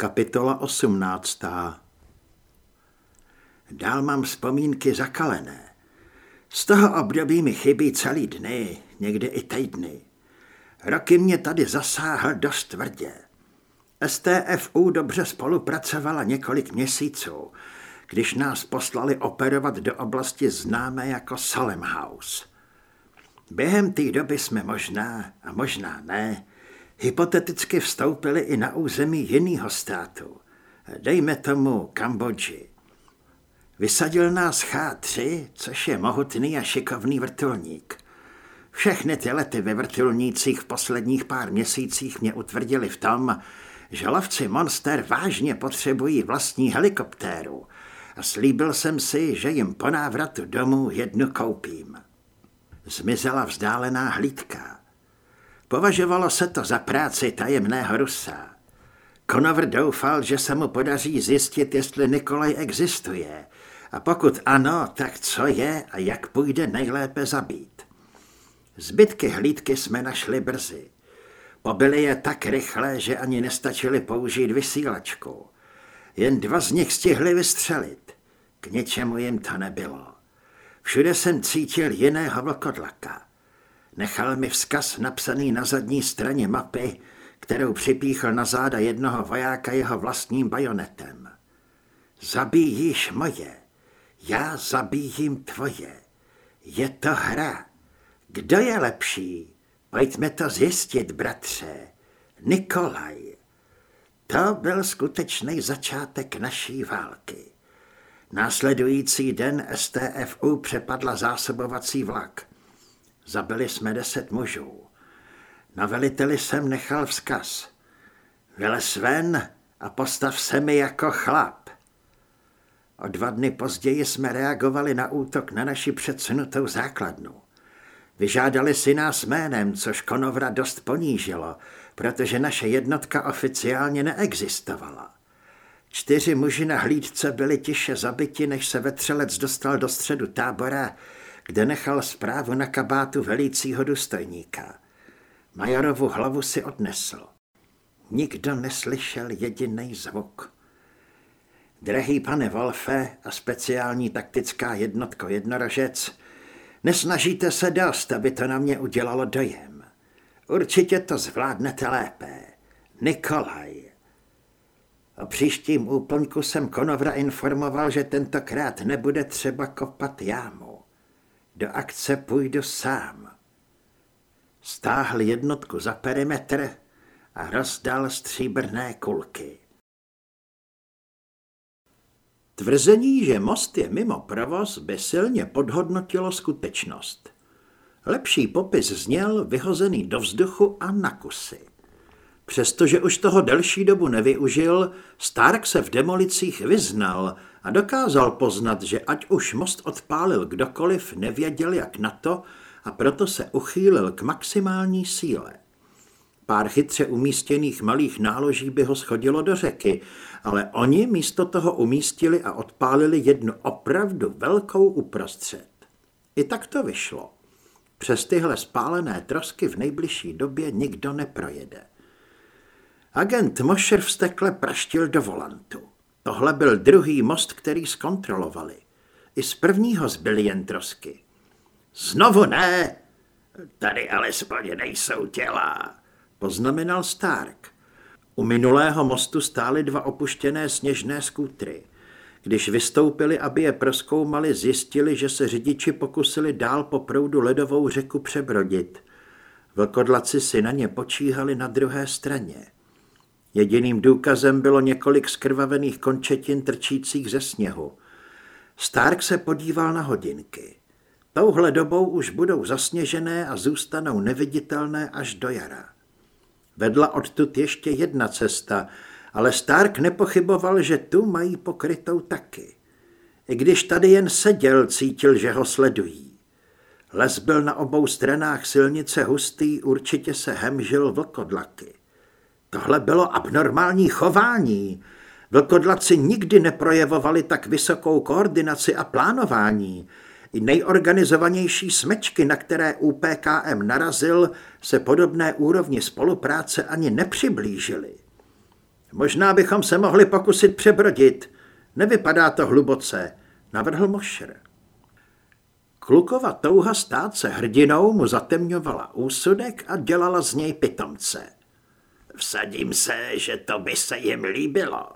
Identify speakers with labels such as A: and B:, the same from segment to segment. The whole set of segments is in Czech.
A: Kapitola 18. Dál mám vzpomínky zakalené. Z toho období mi chybí celý dny, někdy i týdny. Roky mě tady zasáhl dost tvrdě. STFU dobře spolupracovala několik měsíců, když nás poslali operovat do oblasti známé jako Salem House. Během té doby jsme možná, a možná ne, hypoteticky vstoupili i na území jiného státu, dejme tomu Kambodži. Vysadil nás H3, což je mohutný a šikovný vrtulník. Všechny ty lety ve vrtulnících v posledních pár měsících mě utvrdili v tom, že lovci Monster vážně potřebují vlastní helikoptéru a slíbil jsem si, že jim po návratu domů jednu koupím. Zmizela vzdálená hlídka. Považovalo se to za práci tajemného Rusa. Konovr doufal, že se mu podaří zjistit, jestli Nikolaj existuje a pokud ano, tak co je a jak půjde nejlépe zabít. Zbytky hlídky jsme našli brzy. Pobili je tak rychle, že ani nestačili použít vysílačku. Jen dva z nich stihli vystřelit. K ničemu jim to nebylo. Všude jsem cítil jiného vlkodlaka. Nechal mi vzkaz napsaný na zadní straně mapy, kterou připíchl na záda jednoho vojáka jeho vlastním bajonetem. Zabíjíš moje, já zabíjím tvoje. Je to hra. Kdo je lepší? Pojďme to zjistit, bratře. Nikolaj. To byl skutečný začátek naší války. Následující den STFU přepadla zásobovací vlak. Zabili jsme deset mužů. Na veliteli jsem nechal vzkaz. Vylez ven a postav se mi jako chlap. O dva dny později jsme reagovali na útok na naši předsunutou základnu. Vyžádali si nás jménem, což Konovra dost ponížilo, protože naše jednotka oficiálně neexistovala. Čtyři muži na hlídce byli tiše zabiti, než se vetřelec dostal do středu tábora, kde nechal zprávu na kabátu velícího důstojníka. Majorovu hlavu si odnesl. Nikdo neslyšel jediný zvuk. Drahý pane Wolfe a speciální taktická jednotko jednorožec, nesnažíte se dost, aby to na mě udělalo dojem. Určitě to zvládnete lépe. Nikolaj. O příštím úplňku jsem Konovra informoval, že tentokrát nebude třeba kopat jámu. Do akce půjdu sám. Stáhl jednotku za perimetr a rozdal stříbrné kulky. Tvrzení, že most je mimo provoz, by silně podhodnotilo skutečnost. Lepší popis zněl vyhozený do vzduchu a na kusy. Přestože už toho delší dobu nevyužil, Stark se v demolicích vyznal a dokázal poznat, že ať už most odpálil kdokoliv, nevěděl jak na to a proto se uchýlil k maximální síle. Pár chytře umístěných malých náloží by ho schodilo do řeky, ale oni místo toho umístili a odpálili jednu opravdu velkou uprostřed. I tak to vyšlo. Přes tyhle spálené trosky v nejbližší době nikdo neprojede. Agent Mosher vstekle praštil do volantu. Tohle byl druhý most, který zkontrolovali. I z prvního zbyly jen trosky. Znovu ne! Tady alespoň nejsou těla, poznamenal Stark. U minulého mostu stály dva opuštěné sněžné skútry. Když vystoupili, aby je proskoumali, zjistili, že se řidiči pokusili dál po proudu ledovou řeku přebrodit. Vlkodlaci si na ně počíhali na druhé straně. Jediným důkazem bylo několik skrvavených končetin trčících ze sněhu. Stark se podíval na hodinky. Touhle dobou už budou zasněžené a zůstanou neviditelné až do jara. Vedla odtud ještě jedna cesta, ale Stark nepochyboval, že tu mají pokrytou taky. I když tady jen seděl, cítil, že ho sledují. Les byl na obou stranách silnice hustý, určitě se hemžil vlkodlaky. Tohle bylo abnormální chování. Vlkodlaci nikdy neprojevovali tak vysokou koordinaci a plánování. I nejorganizovanější smečky, na které UPKM narazil, se podobné úrovni spolupráce ani nepřiblížily. Možná bychom se mohli pokusit přebrodit. Nevypadá to hluboce, navrhl Mošer. Klukova touha stát se hrdinou mu zatemňovala úsudek a dělala z něj pitomce. Vsadím se, že to by se jim líbilo.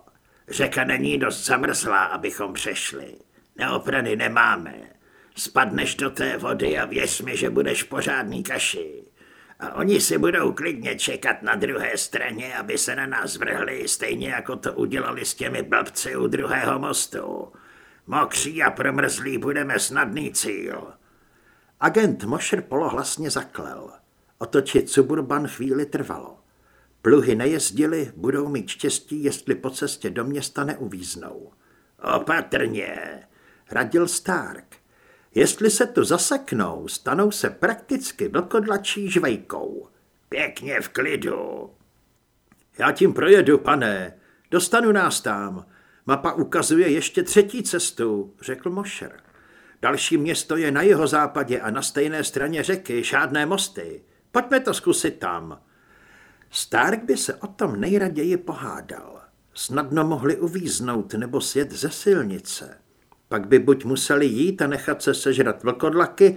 A: Řeka není dost zamrzlá, abychom přešli. Neoprany nemáme. Spadneš do té vody a věř mi, že budeš pořádný kaši. A oni si budou klidně čekat na druhé straně, aby se na nás vrhli, stejně jako to udělali s těmi blbci u druhého mostu. Mokří a promrzlí budeme snadný cíl. Agent Mošer polohlasně zaklel. Otočit suburban chvíli trvalo. Pluhy nejezdili, budou mít štěstí, jestli po cestě do města neuvíznou. Opatrně, radil Stark. Jestli se tu zaseknou, stanou se prakticky vlkodlačí žvejkou. Pěkně v klidu. Já tím projedu, pane. Dostanu nás tam. Mapa ukazuje ještě třetí cestu, řekl Mošer. Další město je na jeho západě a na stejné straně řeky, žádné mosty. Pojďme to zkusit tam. Stark by se o tom nejraději pohádal. Snadno mohli uvíznout nebo sjet ze silnice. Pak by buď museli jít a nechat se sežrat vlkodlaky,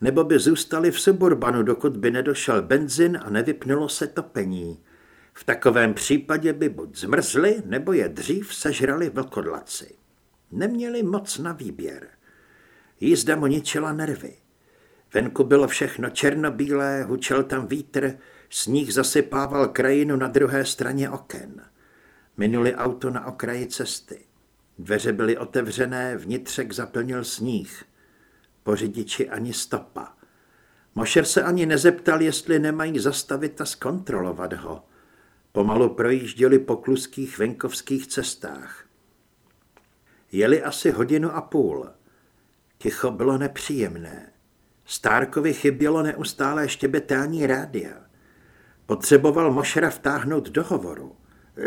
A: nebo by zůstali v suburbanu, dokud by nedošel benzin a nevypnulo se topení. V takovém případě by buď zmrzli, nebo je dřív sežrali vlkodlaci. Neměli moc na výběr. Jízda mu ničila nervy. Venku bylo všechno černobílé, hučel tam vítr, sníh zasypával krajinu na druhé straně oken. Minuli auto na okraji cesty. Dveře byly otevřené, vnitřek zaplnil sníh. Po řidiči ani stopa. Mošer se ani nezeptal, jestli nemají zastavit a zkontrolovat ho. Pomalu projížděli po kluských venkovských cestách. Jeli asi hodinu a půl. Ticho bylo nepříjemné. Stárkovi chybělo neustálé štěbetání rádia. Potřeboval Mošera vtáhnout do hovoru.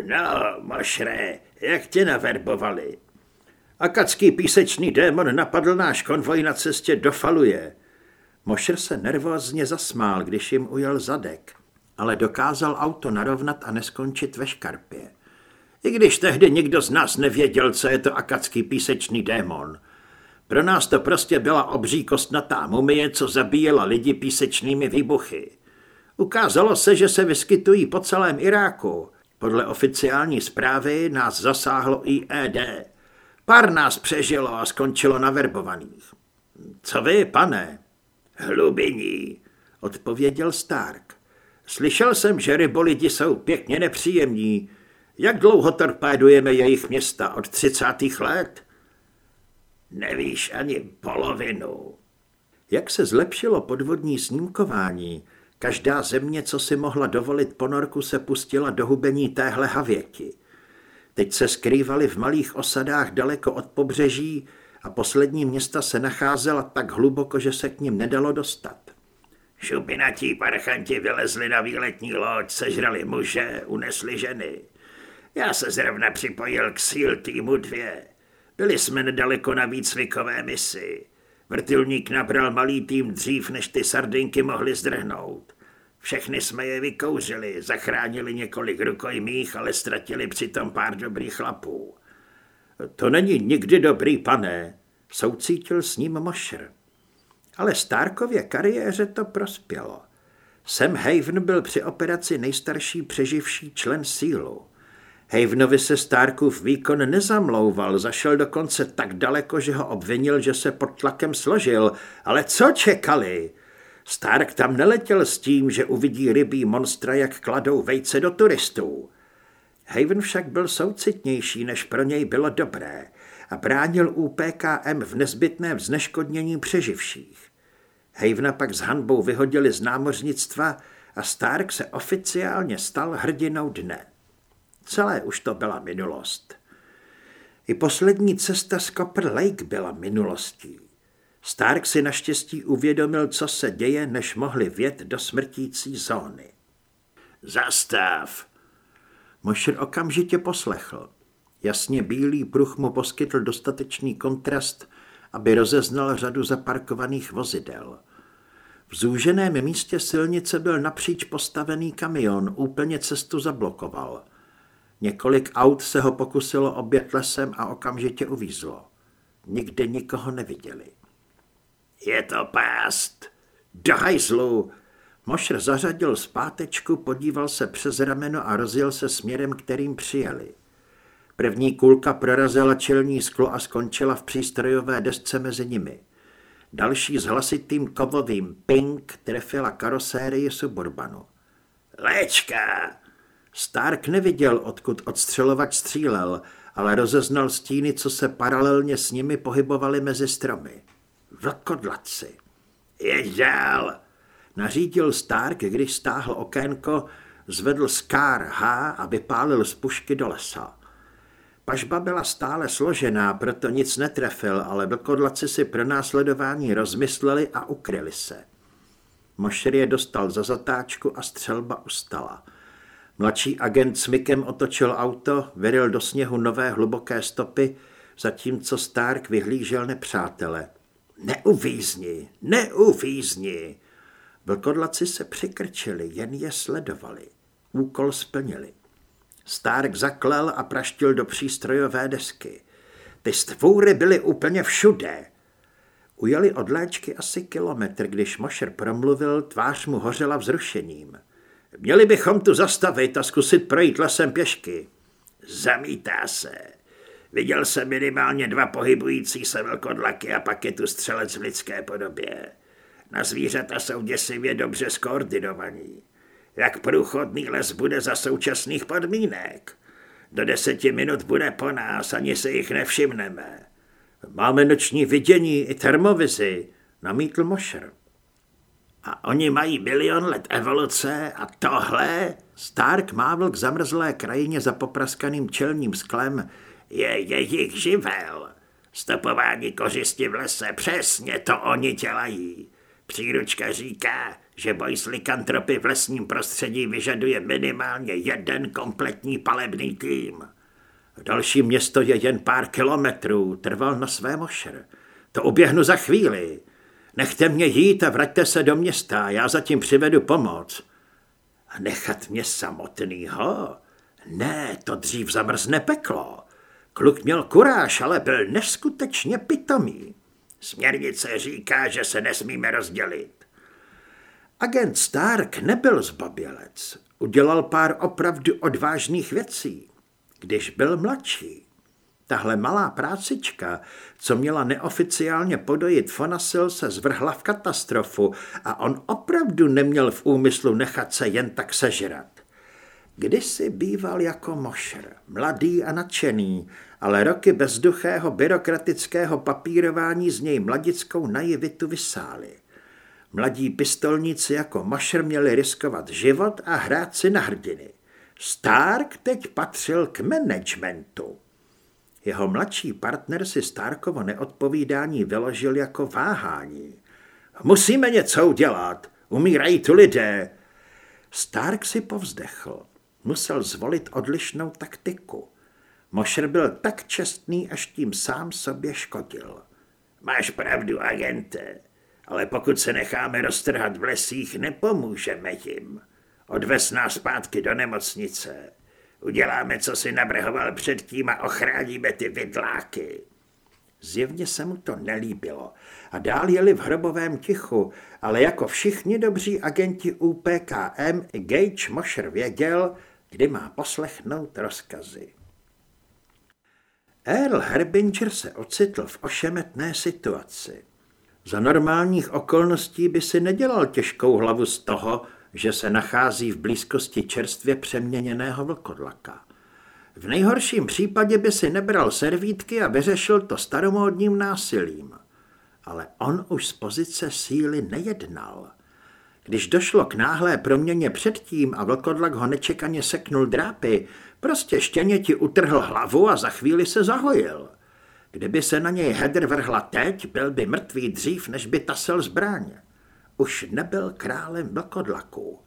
A: No, Mošre, jak tě naverbovali? Akadský písečný démon napadl náš konvoj na cestě do Faluje. Mošer se nervózně zasmál, když jim ujel zadek, ale dokázal auto narovnat a neskončit ve škarpě. I když tehdy nikdo z nás nevěděl, co je to akadský písečný démon. Pro nás to prostě byla obří kostnatá mumie, co zabíjela lidi písečnými výbuchy. Ukázalo se, že se vyskytují po celém Iráku podle oficiální zprávy nás zasáhlo IED. Pár nás přežilo a skončilo na verbovaných. Co vy, pane? Hlubiní, odpověděl Stark. Slyšel jsem, že rybolidi jsou pěkně nepříjemní. Jak dlouho torpédujeme jejich města? Od třicátých let? Nevíš ani polovinu. Jak se zlepšilo podvodní snímkování, Každá země, co si mohla dovolit ponorku, se pustila do hubení téhle havěti. Teď se skrývali v malých osadách daleko od pobřeží a poslední města se nacházela tak hluboko, že se k ním nedalo dostat. Šupinatí parchanti vylezli na výletní loď, sežrali muže, unesli ženy. Já se zrovna připojil k síl týmu dvě. Byli jsme nedaleko na výcvikové misi. Vrtulník nabral malý tým dřív, než ty sardinky mohly zdrhnout. Všechny jsme je vykouřili, zachránili několik rukojmích, ale ztratili přitom pár dobrých chlapů. To není nikdy dobrý, pane, soucítil s ním Mošer. Ale Starkově kariéře to prospělo. Sam Haven byl při operaci nejstarší přeživší člen sílu. Havenovi se Starkův výkon nezamlouval, zašel dokonce tak daleko, že ho obvinil, že se pod tlakem složil. Ale co čekali? Stark tam neletěl s tím, že uvidí rybí monstra, jak kladou vejce do turistů. Haven však byl soucitnější, než pro něj bylo dobré a bránil UPKM v nezbytném zneškodnění přeživších. Havena pak s hanbou vyhodili z námořnictva a Stark se oficiálně stal hrdinou dne. Celé už to byla minulost. I poslední cesta z Copper Lake byla minulostí. Stark si naštěstí uvědomil, co se děje, než mohli vjet do smrtící zóny. Zastav! Mošer okamžitě poslechl. Jasně bílý pruh mu poskytl dostatečný kontrast, aby rozeznal řadu zaparkovaných vozidel. V zúženém místě silnice byl napříč postavený kamion, úplně cestu zablokoval. Několik aut se ho pokusilo obět lesem a okamžitě uvízlo. Nikde nikoho neviděli. Je to pást. Do hajzlu! Mošr zařadil zpátečku, podíval se přes rameno a rozjel se směrem, kterým přijeli. První kulka prorazila čelní sklo a skončila v přístrojové desce mezi nimi. Další s hlasitým kovovým ping trefila karosérii Suburbanu. Léčka! Stark neviděl, odkud odstřelovač střílel, ale rozeznal stíny, co se paralelně s nimi pohybovaly mezi stromy. Vlkodlaci. Jeď dál! Nařídil Stark, když stáhl okénko, zvedl Scar H a vypálil z pušky do lesa. Pažba byla stále složená, proto nic netrefil, ale vlkodlaci si pro následování rozmysleli a ukryli se. Mošer je dostal za zatáčku a střelba ustala. Mladší agent s Mikem otočil auto, vyril do sněhu nové hluboké stopy, zatímco Stark vyhlížel nepřátele. Neuvízni, neuvízni! Vlkodlaci se přikrčili, jen je sledovali. Úkol splnili. Stark zaklel a praštil do přístrojové desky. Ty stvůry byly úplně všude. Ujeli od léčky asi kilometr, když Mošer promluvil, tvář mu hořela vzrušením. Měli bychom tu zastavit a zkusit projít lesem pěšky. Zamítá se. Viděl jsem minimálně dva pohybující se velkodlaky a pak je tu střelec v lidské podobě. Na zvířata jsou děsivě dobře skoordinovaní. Jak průchodný les bude za současných podmínek? Do deseti minut bude po nás, ani se jich nevšimneme. Máme noční vidění i termovizi, namítl Mošer. A oni mají milion let evoluce a tohle? Stark mávl k zamrzlé krajině za popraskaným čelním sklem. Je jejich živel. Stopování kořisti v lese, přesně to oni dělají. Příručka říká, že boj s likantropy v lesním prostředí vyžaduje minimálně jeden kompletní palebný tým. Další město je jen pár kilometrů, trval na své mošer. To uběhnu za chvíli. Nechte mě jít a vraťte se do města, já zatím přivedu pomoc. A nechat mě samotnýho? Ne, to dřív zamrzne peklo. Kluk měl kuráž, ale byl neskutečně pitomý. Směrnice říká, že se nesmíme rozdělit. Agent Stark nebyl zbabělec. Udělal pár opravdu odvážných věcí, když byl mladší. Tahle malá prácička, co měla neoficiálně podojit Fonasil, se zvrhla v katastrofu a on opravdu neměl v úmyslu nechat se jen tak sežrat. Kdysi býval jako mošer, mladý a nadšený, ale roky bezduchého byrokratického papírování z něj mladickou naivitu vysály. Mladí pistolníci jako Mašer měli riskovat život a hrát si na hrdiny. Stark teď patřil k managementu. Jeho mladší partner si Starkovo neodpovídání vyložil jako váhání. Musíme něco udělat, umírají tu lidé. Stark si povzdechl. Musel zvolit odlišnou taktiku. Mošer byl tak čestný, až tím sám sobě škodil. Máš pravdu, agente, ale pokud se necháme roztrhat v lesích, nepomůžeme jim. Odvez nás zpátky do nemocnice. Uděláme, co si navrhoval předtím a ochráníme ty vidláky. Zjevně se mu to nelíbilo a dál jeli v hrobovém tichu, ale jako všichni dobří agenti UPKM Gage Mosher věděl, kdy má poslechnout rozkazy. Earl Herbinger se ocitl v ošemetné situaci. Za normálních okolností by si nedělal těžkou hlavu z toho, že se nachází v blízkosti čerstvě přeměněného vlkodlaka. V nejhorším případě by si nebral servítky a vyřešil to staromódním násilím. Ale on už z pozice síly nejednal. Když došlo k náhlé proměně předtím a vlkodlak ho nečekaně seknul drápy, prostě štěně ti utrhl hlavu a za chvíli se zahojil. Kdyby se na něj Hedr vrhla teď, byl by mrtvý dřív, než by tasel zbraň. Už nebyl králem vlkodlaků.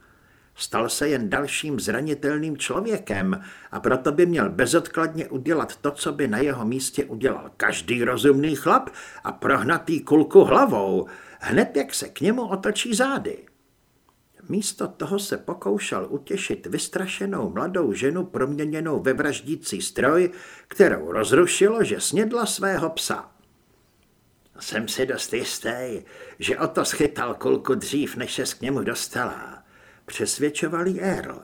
A: Stal se jen dalším zranitelným člověkem a proto by měl bezodkladně udělat to, co by na jeho místě udělal každý rozumný chlap a prohnatý kulku hlavou, hned jak se k němu otočí zády. Místo toho se pokoušel utěšit vystrašenou mladou ženu proměněnou ve vraždící stroj, kterou rozrušilo, že snědla svého psa. Jsem si dost jistý, že o to schytal kulku dřív, než se k němu dostala. Přesvědčoval jí Earl.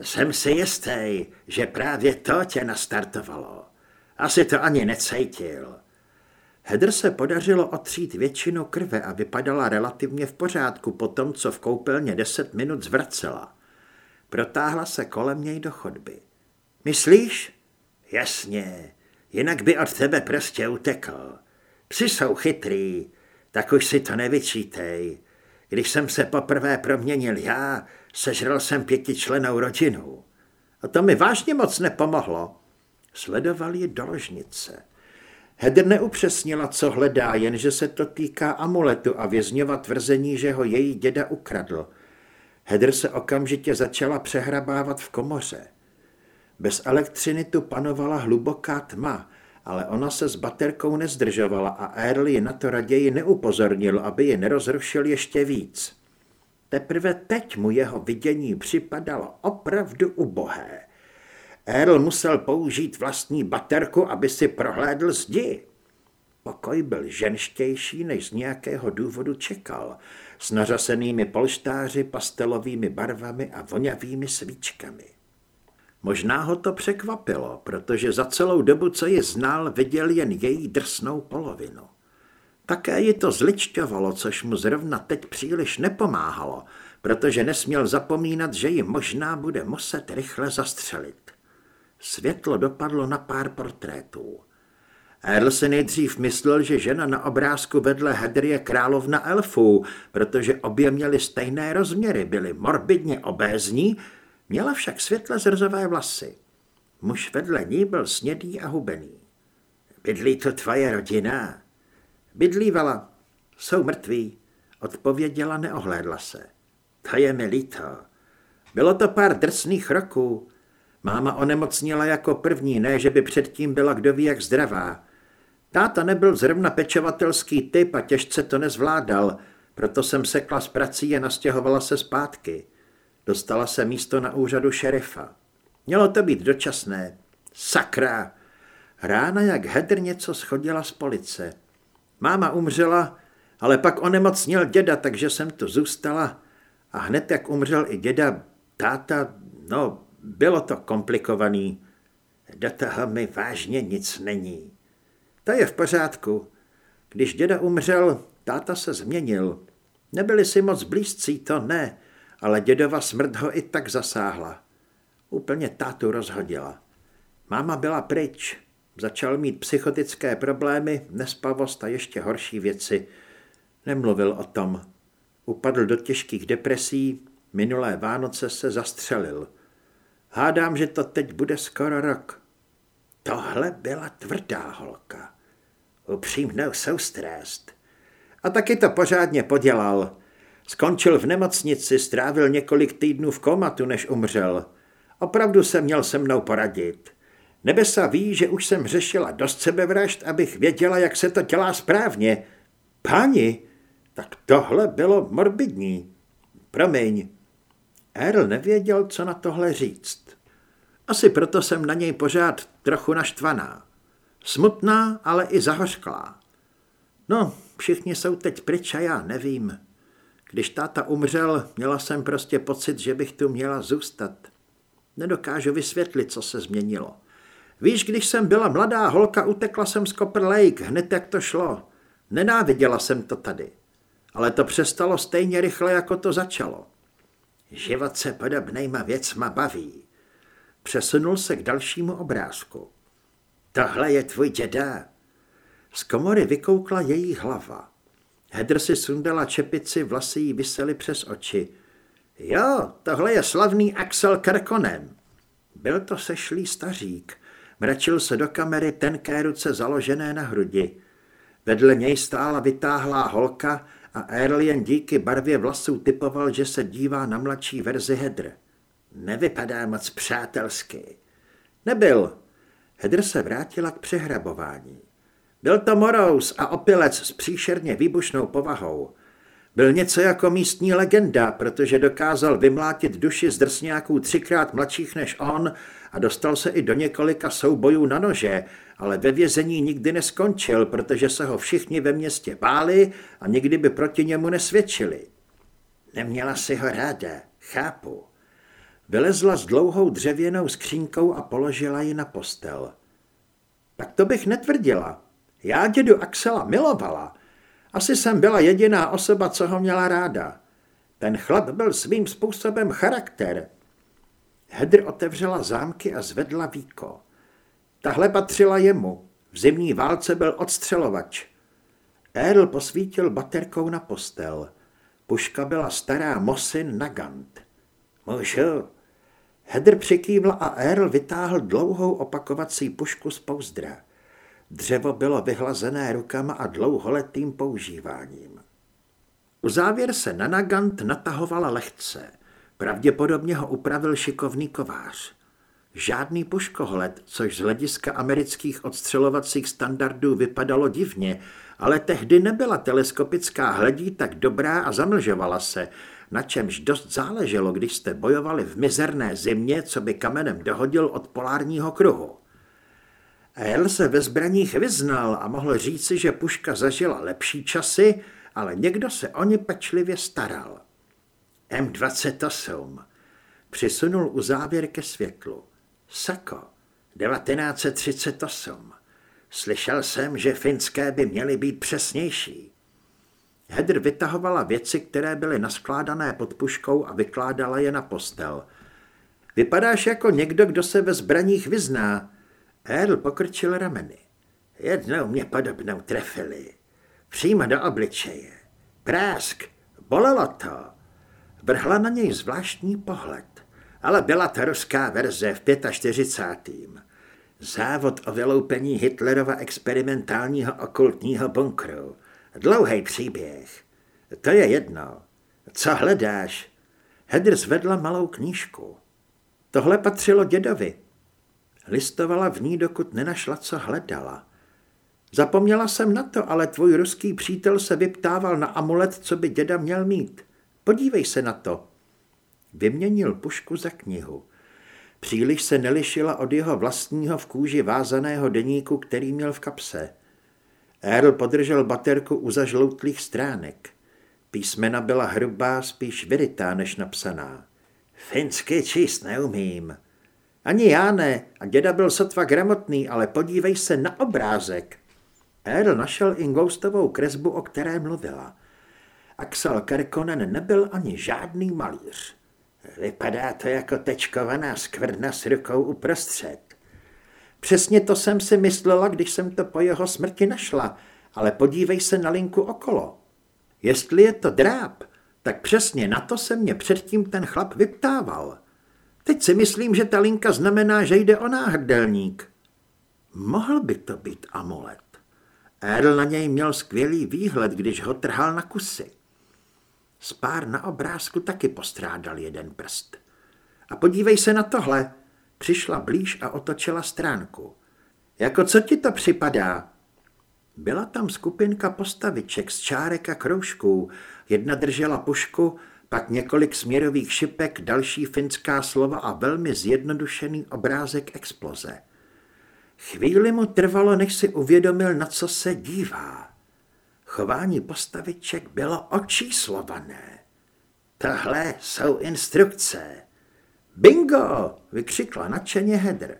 A: Jsem si jistý, že právě to tě nastartovalo. Asi to ani necejtil. Hedr se podařilo otřít většinu krve a vypadala relativně v pořádku po tom, co v koupelně deset minut zvracela. Protáhla se kolem něj do chodby. Myslíš? Jasně, jinak by od tebe prostě utekl. Psi jsou chytrý, tak už si to nevyčítej. Když jsem se poprvé proměnil já, sežral jsem pětičlenou rodinu. A to mi vážně moc nepomohlo. Sledoval ji do ložnice. Hedr neupřesnila, co hledá, jenže se to týká amuletu a vězňova tvrzení, že ho její děda ukradl. Hedr se okamžitě začala přehrabávat v komoře. Bez elektřiny tu panovala hluboká tma, ale ona se s baterkou nezdržovala a Earl ji na to raději neupozornil, aby ji nerozrušil ještě víc. Teprve teď mu jeho vidění připadalo opravdu ubohé. Earl musel použít vlastní baterku, aby si prohlédl zdi. Pokoj byl ženštější, než z nějakého důvodu čekal, s nařasenými polštáři, pastelovými barvami a vonavými svíčkami. Možná ho to překvapilo, protože za celou dobu, co ji znal, viděl jen její drsnou polovinu. Také ji to zličťovalo, což mu zrovna teď příliš nepomáhalo, protože nesměl zapomínat, že ji možná bude muset rychle zastřelit. Světlo dopadlo na pár portrétů. Earl si nejdřív myslel, že žena na obrázku vedle Heather je královna elfů, protože obě měly stejné rozměry, byly morbidně obézní, měla však světle zrzové vlasy. Muž vedle ní byl snědý a hubený. Bydlí to tvoje rodina? Bydlívala. Jsou mrtví, odpověděla, neohlédla se. To je mi líto. Bylo to pár drsných roků, Máma onemocněla jako první, ne, že by předtím byla kdo ví jak zdravá. Táta nebyl zrovna pečovatelský typ a těžce to nezvládal, proto jsem sekla z prací a nastěhovala se zpátky. Dostala se místo na úřadu šerifa. Mělo to být dočasné. Sakra! Rána jak Hedr něco schodila z police. Máma umřela, ale pak onemocněl děda, takže jsem tu zůstala. A hned jak umřel i děda, táta, no, bylo to komplikovaný. Do toho mi vážně nic není. To je v pořádku. Když děda umřel, táta se změnil. Nebyli si moc blízcí, to ne, ale dědova smrt ho i tak zasáhla. Úplně tátu rozhodila. Máma byla pryč. Začal mít psychotické problémy, nespavost a ještě horší věci. Nemluvil o tom. Upadl do těžkých depresí, minulé Vánoce se zastřelil. Hádám, že to teď bude skoro rok. Tohle byla tvrdá holka. Upřímnou soustrast. A taky to pořádně podělal. Skončil v nemocnici, strávil několik týdnů v komatu, než umřel. Opravdu se měl se mnou poradit. Nebesa ví, že už jsem řešila dost sebevražd, abych věděla, jak se to dělá správně. Páni, tak tohle bylo morbidní. Promiň, Earl nevěděl, co na tohle říct. Asi proto jsem na něj pořád trochu naštvaná. Smutná, ale i zahořklá. No, všichni jsou teď pryč a já nevím. Když táta umřel, měla jsem prostě pocit, že bych tu měla zůstat. Nedokážu vysvětlit, co se změnilo. Víš, když jsem byla mladá holka, utekla jsem z Copper Lake, hned jak to šlo. Nenáviděla jsem to tady. Ale to přestalo stejně rychle, jako to začalo. Život se podobnýma věcma baví. Přesunul se k dalšímu obrázku. Tohle je tvůj děda. Z komory vykoukla její hlava. Hedr si sundala čepici, vlasy jí vysely přes oči. Jo, tohle je slavný Axel Kerkonen. Byl to sešlý stařík. Mračil se do kamery tenké ruce založené na hrudi. Vedle něj stála vytáhlá holka a Earl jen díky barvě vlasů typoval, že se dívá na mladší verzi Hedr. Nevypadá moc přátelsky. Nebyl. Hedr se vrátila k přehrabování. Byl to morous a opilec s příšerně výbušnou povahou. Byl něco jako místní legenda, protože dokázal vymlátit duši z drsňáků třikrát mladších než on a dostal se i do několika soubojů na nože, ale ve vězení nikdy neskončil, protože se ho všichni ve městě báli a nikdy by proti němu nesvědčili. Neměla si ho ráda, chápu. Vylezla s dlouhou dřevěnou skřínkou a položila ji na postel. Tak to bych netvrdila. Já dědu Axela milovala. Asi jsem byla jediná osoba, co ho měla ráda. Ten chlap byl svým způsobem charakter. Hedr otevřela zámky a zvedla víko. Tahle patřila jemu. V zimní válce byl odstřelovač. Earl posvítil baterkou na postel. Puška byla stará Mosin Nagant. Můžu? Hedr přikývla a Earl vytáhl dlouhou opakovací pušku z pouzdra. Dřevo bylo vyhlazené rukama a dlouholetým používáním. U závěr se na Nagant natahovala lehce. Pravděpodobně ho upravil šikovný kovář. Žádný puškohled, což z hlediska amerických odstřelovacích standardů vypadalo divně, ale tehdy nebyla teleskopická hledí tak dobrá a zamlžovala se, na čemž dost záleželo, když jste bojovali v mizerné zimě, co by kamenem dohodil od polárního kruhu. El se ve zbraních vyznal a mohl říci, že puška zažila lepší časy, ale někdo se o ně pečlivě staral. M28. Přisunul u závěr ke světlu. Sako, 1938. Slyšel jsem, že finské by měly být přesnější. Hedr vytahovala věci, které byly naskládané pod puškou a vykládala je na postel. Vypadáš jako někdo, kdo se ve zbraních vyzná. Earl pokrčil rameny. Jednou mě podobnou trefili. Přímo do obličeje. Prásk. Bolelo to. Vrhla na něj zvláštní pohled. Ale byla to ruská verze v 45. Závod o vyloupení Hitlerova experimentálního okultního bunkru. Dlouhý příběh. To je jedno. Co hledáš? Hedr zvedla malou knížku. Tohle patřilo dědovi. Listovala v ní, dokud nenašla, co hledala. Zapomněla jsem na to, ale tvůj ruský přítel se vyptával na amulet, co by děda měl mít. Podívej se na to. Vyměnil pušku za knihu. Příliš se nelišila od jeho vlastního v kůži vázaného deníku, který měl v kapse. Earl podržel baterku u zažloutlých stránek. Písmena byla hrubá, spíš vyrytá než napsaná. Finsky číst neumím. Ani já ne, a děda byl sotva gramotný, ale podívej se na obrázek. Earl našel Ingoustovou kresbu, o které mluvila. Axel Kerkonen nebyl ani žádný malíř. Vypadá to jako tečkovaná skvrna s rukou uprostřed. Přesně to jsem si myslela, když jsem to po jeho smrti našla, ale podívej se na linku okolo. Jestli je to dráp, tak přesně na to se mě předtím ten chlap vyptával. Teď si myslím, že ta linka znamená, že jde o náhrdelník. Mohl by to být amulet. Earl na něj měl skvělý výhled, když ho trhal na kusy. Spár na obrázku taky postrádal jeden prst. A podívej se na tohle. Přišla blíž a otočila stránku. Jako co ti to připadá? Byla tam skupinka postaviček z čárek a kroužků. Jedna držela pušku, pak několik směrových šipek, další finská slova a velmi zjednodušený obrázek exploze. Chvíli mu trvalo, než si uvědomil, na co se dívá. Chování postaviček bylo očíslované. Tohle jsou instrukce. Bingo! vykřikla nadšeně Hedr.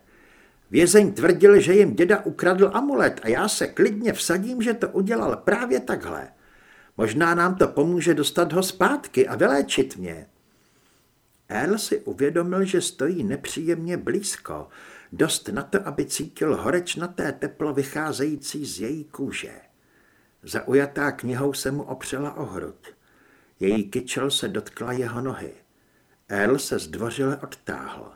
A: Vězeň tvrdil, že jim děda ukradl amulet a já se klidně vsadím, že to udělal právě takhle. Možná nám to pomůže dostat ho zpátky a vyléčit mě. El si uvědomil, že stojí nepříjemně blízko, dost na to, aby cítil horečnaté teplo vycházející z její kůže. Zaujatá knihou se mu opřela o hrud. Její kyčel se dotkla jeho nohy. El se zdvořile odtáhl.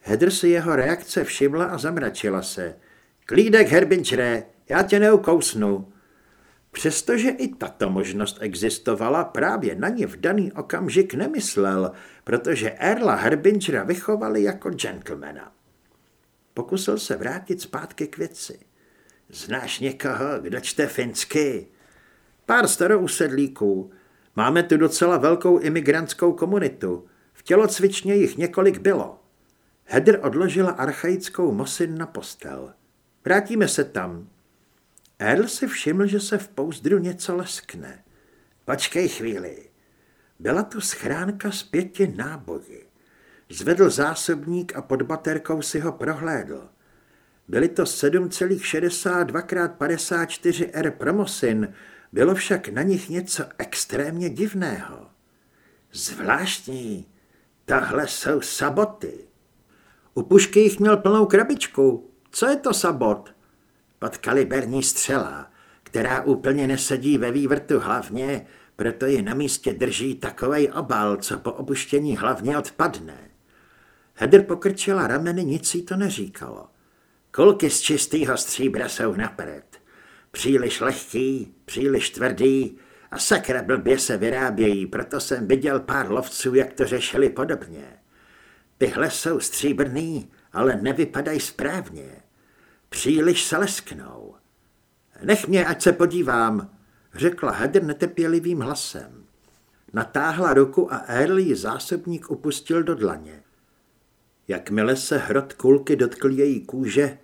A: Hedr si jeho reakce všimla a zamračila se. Klídek, Herbinčré, já tě neukousnu. Přestože i tato možnost existovala, právě na ně v daný okamžik nemyslel, protože Erla Herbinčera vychovali jako gentlemana. Pokusil se vrátit zpátky k věci. Znáš někoho, kdo čte finsky? Pár starousedlíků. Máme tu docela velkou imigrantskou komunitu. V tělocvičně jich několik bylo. Hedr odložila archaickou mosin na postel. Vrátíme se tam. Earl si všiml, že se v pouzdru něco leskne. Počkej chvíli. Byla tu schránka s pěti náboji. Zvedl zásobník a pod baterkou si ho prohlédl. Byly to 7,62 x 54 R promosin, bylo však na nich něco extrémně divného. Zvláštní, tahle jsou saboty. U pušky jich měl plnou krabičku. Co je to sabot? Podkaliberní střela, která úplně nesedí ve vývrtu hlavně, proto ji na místě drží takovej obal, co po opuštění hlavně odpadne. Hedr pokrčila rameny, nic jí to neříkalo. Kulky z čistého stříbra jsou napřed. Příliš lehký, příliš tvrdý a sakra blbě se vyrábějí, proto jsem viděl pár lovců, jak to řešili podobně. Tyhle jsou stříbrný, ale nevypadají správně. Příliš se lesknou. Nech mě, ať se podívám, řekla Heather netrpělivým hlasem. Natáhla ruku a Early zásobník upustil do dlaně. Jakmile se hrot kulky dotkl její kůže,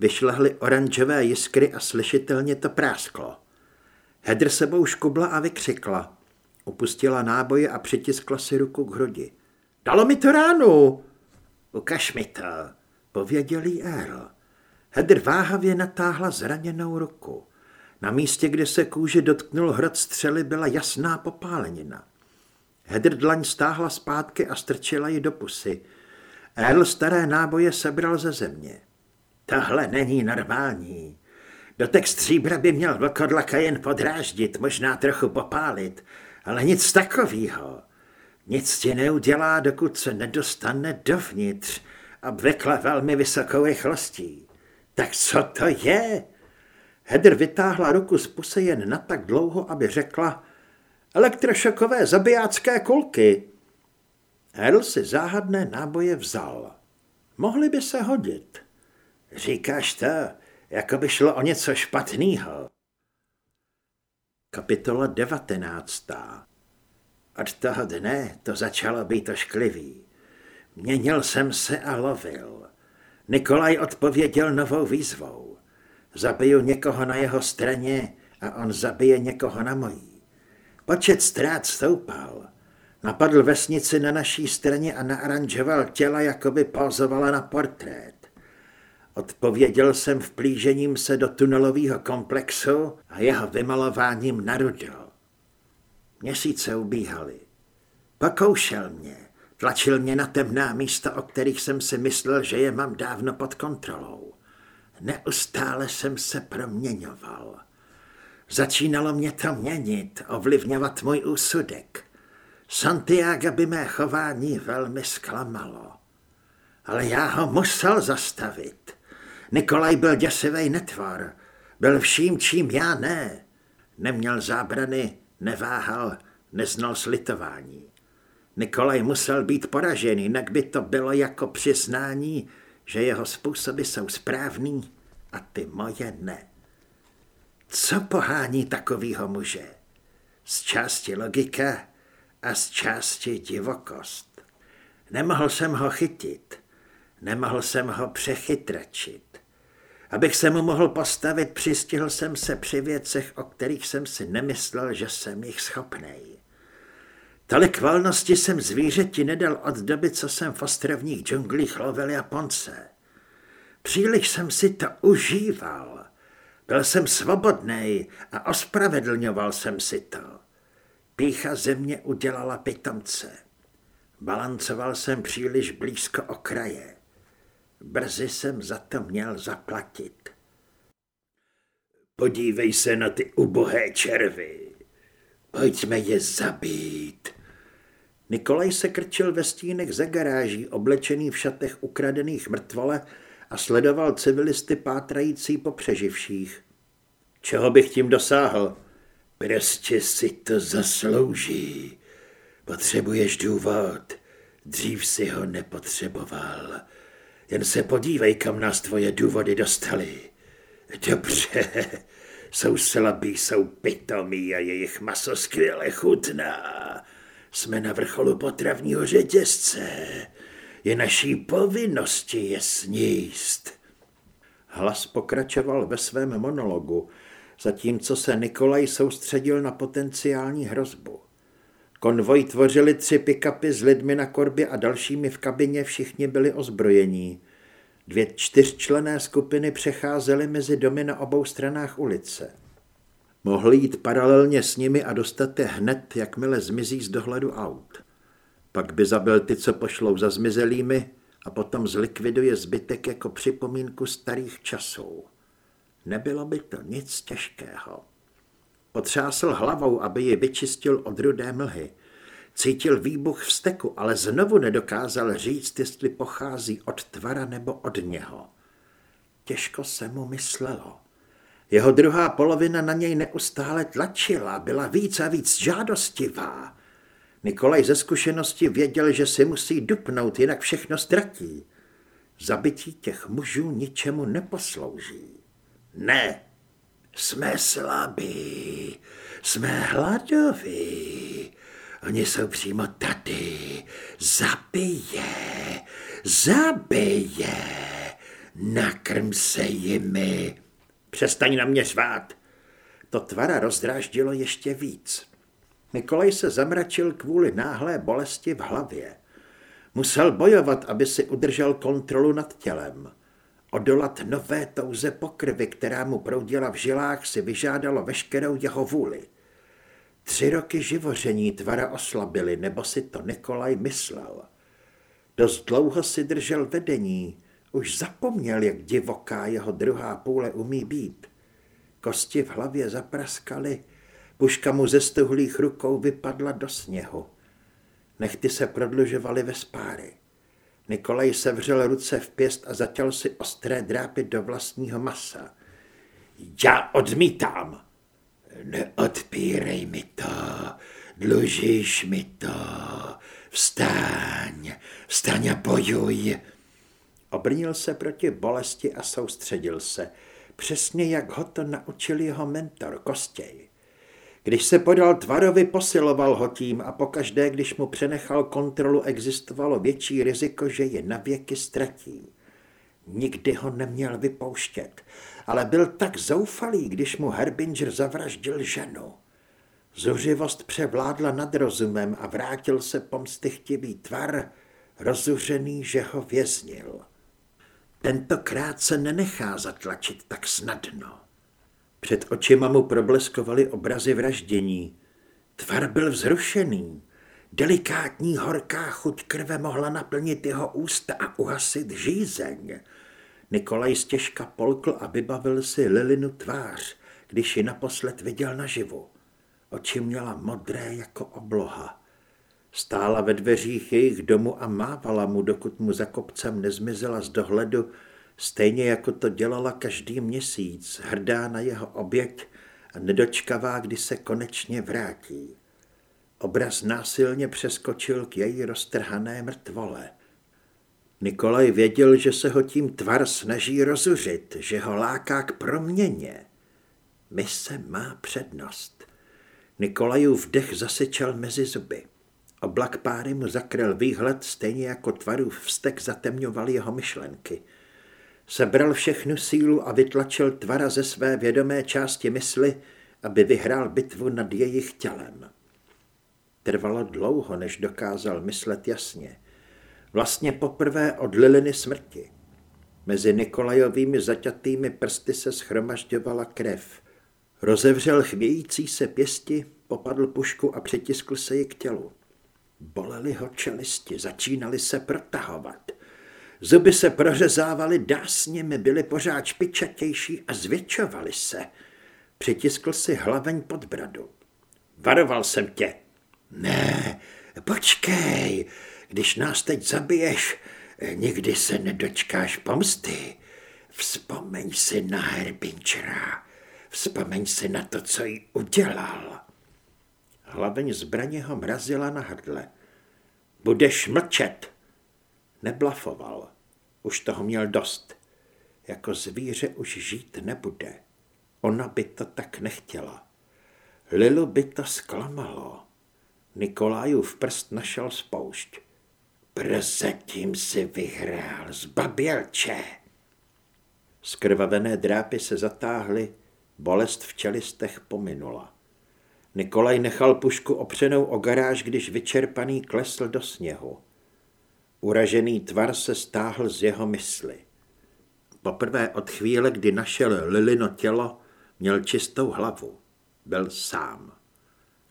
A: vyšlehly oranžové jiskry a slyšitelně to prásklo. Hedr sebou škubla a vykřikla. Opustila náboje a přitiskla si ruku k hrudi. Dalo mi to ránu! Ukaž mi to, pověděl jí Earl. Hedr váhavě natáhla zraněnou ruku. Na místě, kde se kůže dotknul hrad střely, byla jasná popálenina. Hedr dlaň stáhla zpátky a strčila ji do pusy. Earl staré náboje sebral ze země. Tohle není normální. Dotek stříbra by měl vlkodlaka jen podráždit, možná trochu popálit, ale nic takového. Nic ti neudělá, dokud se nedostane dovnitř, obvykle velmi vysokou rychlostí. Tak co to je? Hedr vytáhla ruku z puse jen na tak dlouho, aby řekla elektrošokové zabijácké kulky. Hedl si záhadné náboje vzal. Mohly by se hodit. Říkáš to, jako by šlo o něco špatného. Kapitola 19. Od toho dne to začalo být ošklivý. Měnil jsem se a lovil. Nikolaj odpověděl novou výzvou. Zabiju někoho na jeho straně a on zabije někoho na mojí. Počet ztrát stoupal. Napadl vesnici na naší straně a naaranžoval těla, jako by pozovala na portrét. Odpověděl jsem vplížením se do tunelového komplexu a jeho vymalováním na rudo. Měsíce ubíhaly. Pokoušel mě, tlačil mě na temná místa, o kterých jsem si myslel, že je mám dávno pod kontrolou. Neustále jsem se proměňoval. Začínalo mě to měnit, ovlivňovat můj úsudek. Santiago by mé chování velmi zklamalo. Ale já ho musel zastavit. Nikolaj byl děsivý netvar. Byl vším, čím já ne. Neměl zábrany, neváhal, neznal slitování. Nikolaj musel být poražený, jinak by to bylo jako přiznání, že jeho způsoby jsou správný a ty moje ne. Co pohání takovýho muže? Z části logika a z části divokost. Nemohl jsem ho chytit, nemohl jsem ho přechytračit. Abych se mu mohl postavit, přistihl jsem se při věcech, o kterých jsem si nemyslel, že jsem jich schopnej. Tolik volnosti jsem zvířeti nedal od doby, co jsem v ostrovních džunglích lovil Japonce. Příliš jsem si to užíval. Byl jsem svobodný a ospravedlňoval jsem si to. Pícha země udělala pitomce. Balancoval jsem příliš blízko okraje. Brzy jsem za to měl zaplatit. Podívej se na ty ubohé červy. Pojďme je zabít. Nikolaj se krčil ve stínech za garáží, oblečený v šatech ukradených mrtvole a sledoval civilisty pátrající po přeživších. Čeho bych tím dosáhl? Prostě si to zaslouží. Potřebuješ důvod. Dřív si ho nepotřeboval. Jen se podívej, kam nás tvoje důvody dostaly. Dobře, Jsou slabí, jsou pitomí a jejich maso skvěle chutná. Jsme na vrcholu potravního řetězce. Je naší povinnosti je sníst. Hlas pokračoval ve svém monologu, zatímco se Nikolaj soustředil na potenciální hrozbu. Konvoj tvořili tři pikapy s lidmi na korbě a dalšími v kabině, všichni byli ozbrojení. Dvě čtyřčlené skupiny přecházely mezi domy na obou stranách ulice. Mohli jít paralelně s nimi a dostat je hned, jakmile zmizí z dohledu aut. Pak by zabil ty, co pošlou za zmizelými a potom zlikviduje zbytek jako připomínku starých časů. Nebylo by to nic těžkého. Potřásl hlavou, aby ji vyčistil od rudé mlhy. Cítil výbuch v steku, ale znovu nedokázal říct, jestli pochází od tvara nebo od něho. Těžko se mu myslelo. Jeho druhá polovina na něj neustále tlačila, byla víc a víc žádostivá. Nikolaj ze zkušenosti věděl, že si musí dupnout, jinak všechno ztratí. Zabití těch mužů ničemu neposlouží. Ne, jsme slabí, jsme hladoví. Oni jsou přímo tady. Zabije, zabije. Nakrm se jimi. Přestaň na mě řvát. To tvara rozdráždilo ještě víc. Nikolaj se zamračil kvůli náhlé bolesti v hlavě. Musel bojovat, aby si udržel kontrolu nad tělem. Odolat nové touze pokrvy, která mu proudila v žilách, si vyžádalo veškerou jeho vůli. Tři roky živoření tvara oslabily, nebo si to Nikolaj myslel. Dost dlouho si držel vedení, už zapomněl, jak divoká jeho druhá půle umí být. Kosti v hlavě zapraskaly, puška mu ze stuhlých rukou vypadla do sněhu. Nechty se prodlužovaly ve spáry. Nikolaj sevřel ruce v pěst a začal si ostré drápy do vlastního masa. Já odmítám. Neodpírej mi to, dlužíš mi to. Vstaň, vstaň a bojuj. Obrnil se proti bolesti a soustředil se, přesně jak ho to naučil jeho mentor Kostěj. Když se podal Tvarovi, posiloval ho tím a pokaždé, když mu přenechal kontrolu, existovalo větší riziko, že je navěky ztratí. Nikdy ho neměl vypouštět, ale byl tak zoufalý, když mu Herbinger zavraždil ženu. Zuřivost převládla nad rozumem a vrátil se pomstychtivý tvar, rozuřený, že ho věznil. Tentokrát se nenechá zatlačit tak snadno. Před očima mu probleskovaly obrazy vraždění. Tvar byl vzrušený. Delikátní horká chuť krve mohla naplnit jeho ústa a uhasit žízeň. Nikolaj stěžka polkl a vybavil si Lilinu tvář, když ji naposled viděl naživu. Oči měla modré jako obloha. Stála ve dveřích jejich domu a mávala mu, dokud mu za kopcem nezmizela z dohledu, stejně jako to dělala každý měsíc, hrdá na jeho oběť a nedočkavá, kdy se konečně vrátí. Obraz násilně přeskočil k její roztrhané mrtvole. Nikolaj věděl, že se ho tím tvar snaží rozuřit, že ho láká k proměně. Mise má přednost. Nikolajův dech zasečel mezi zuby. Oblak páry mu zakryl výhled, stejně jako tvarův vztek zatemňoval jeho myšlenky. Sebral všechnu sílu a vytlačil tvara ze své vědomé části mysli, aby vyhrál bitvu nad jejich tělem. Trvalo dlouho, než dokázal myslet jasně. Vlastně poprvé od Liliny smrti. Mezi Nikolajovými zaťatými prsty se schromažďovala krev. Rozevřel chvějící se pěsti, popadl pušku a přitiskl se ji k tělu. Bolely ho čelisti, začínaly se protahovat. Zuby se prořezávaly dásněmi, byly pořád špičatější a zvětšovaly se. Přitiskl si hlaveň pod bradu. Varoval jsem tě. Ne, počkej, když nás teď zabiješ, nikdy se nedočkáš pomsty. Vzpomeň si na Herbinčera. Vzpomeň si na to, co jí udělal. Hlaveň zbraně ho mrazila na hrdle. Budeš mlčet. Neblafoval. Už toho měl dost. Jako zvíře už žít nebude. Ona by to tak nechtěla. Lilu by to zklamalo. Nikolájův prst našel spoušť. Prozatím si vyhrál, zbabělče. Skrvavené drápy se zatáhly, bolest v čelistech pominula. Nikolaj nechal pušku opřenou o garáž, když vyčerpaný klesl do sněhu. Uražený tvar se stáhl z jeho mysli. Poprvé od chvíle, kdy našel Lilino tělo, měl čistou hlavu. Byl sám.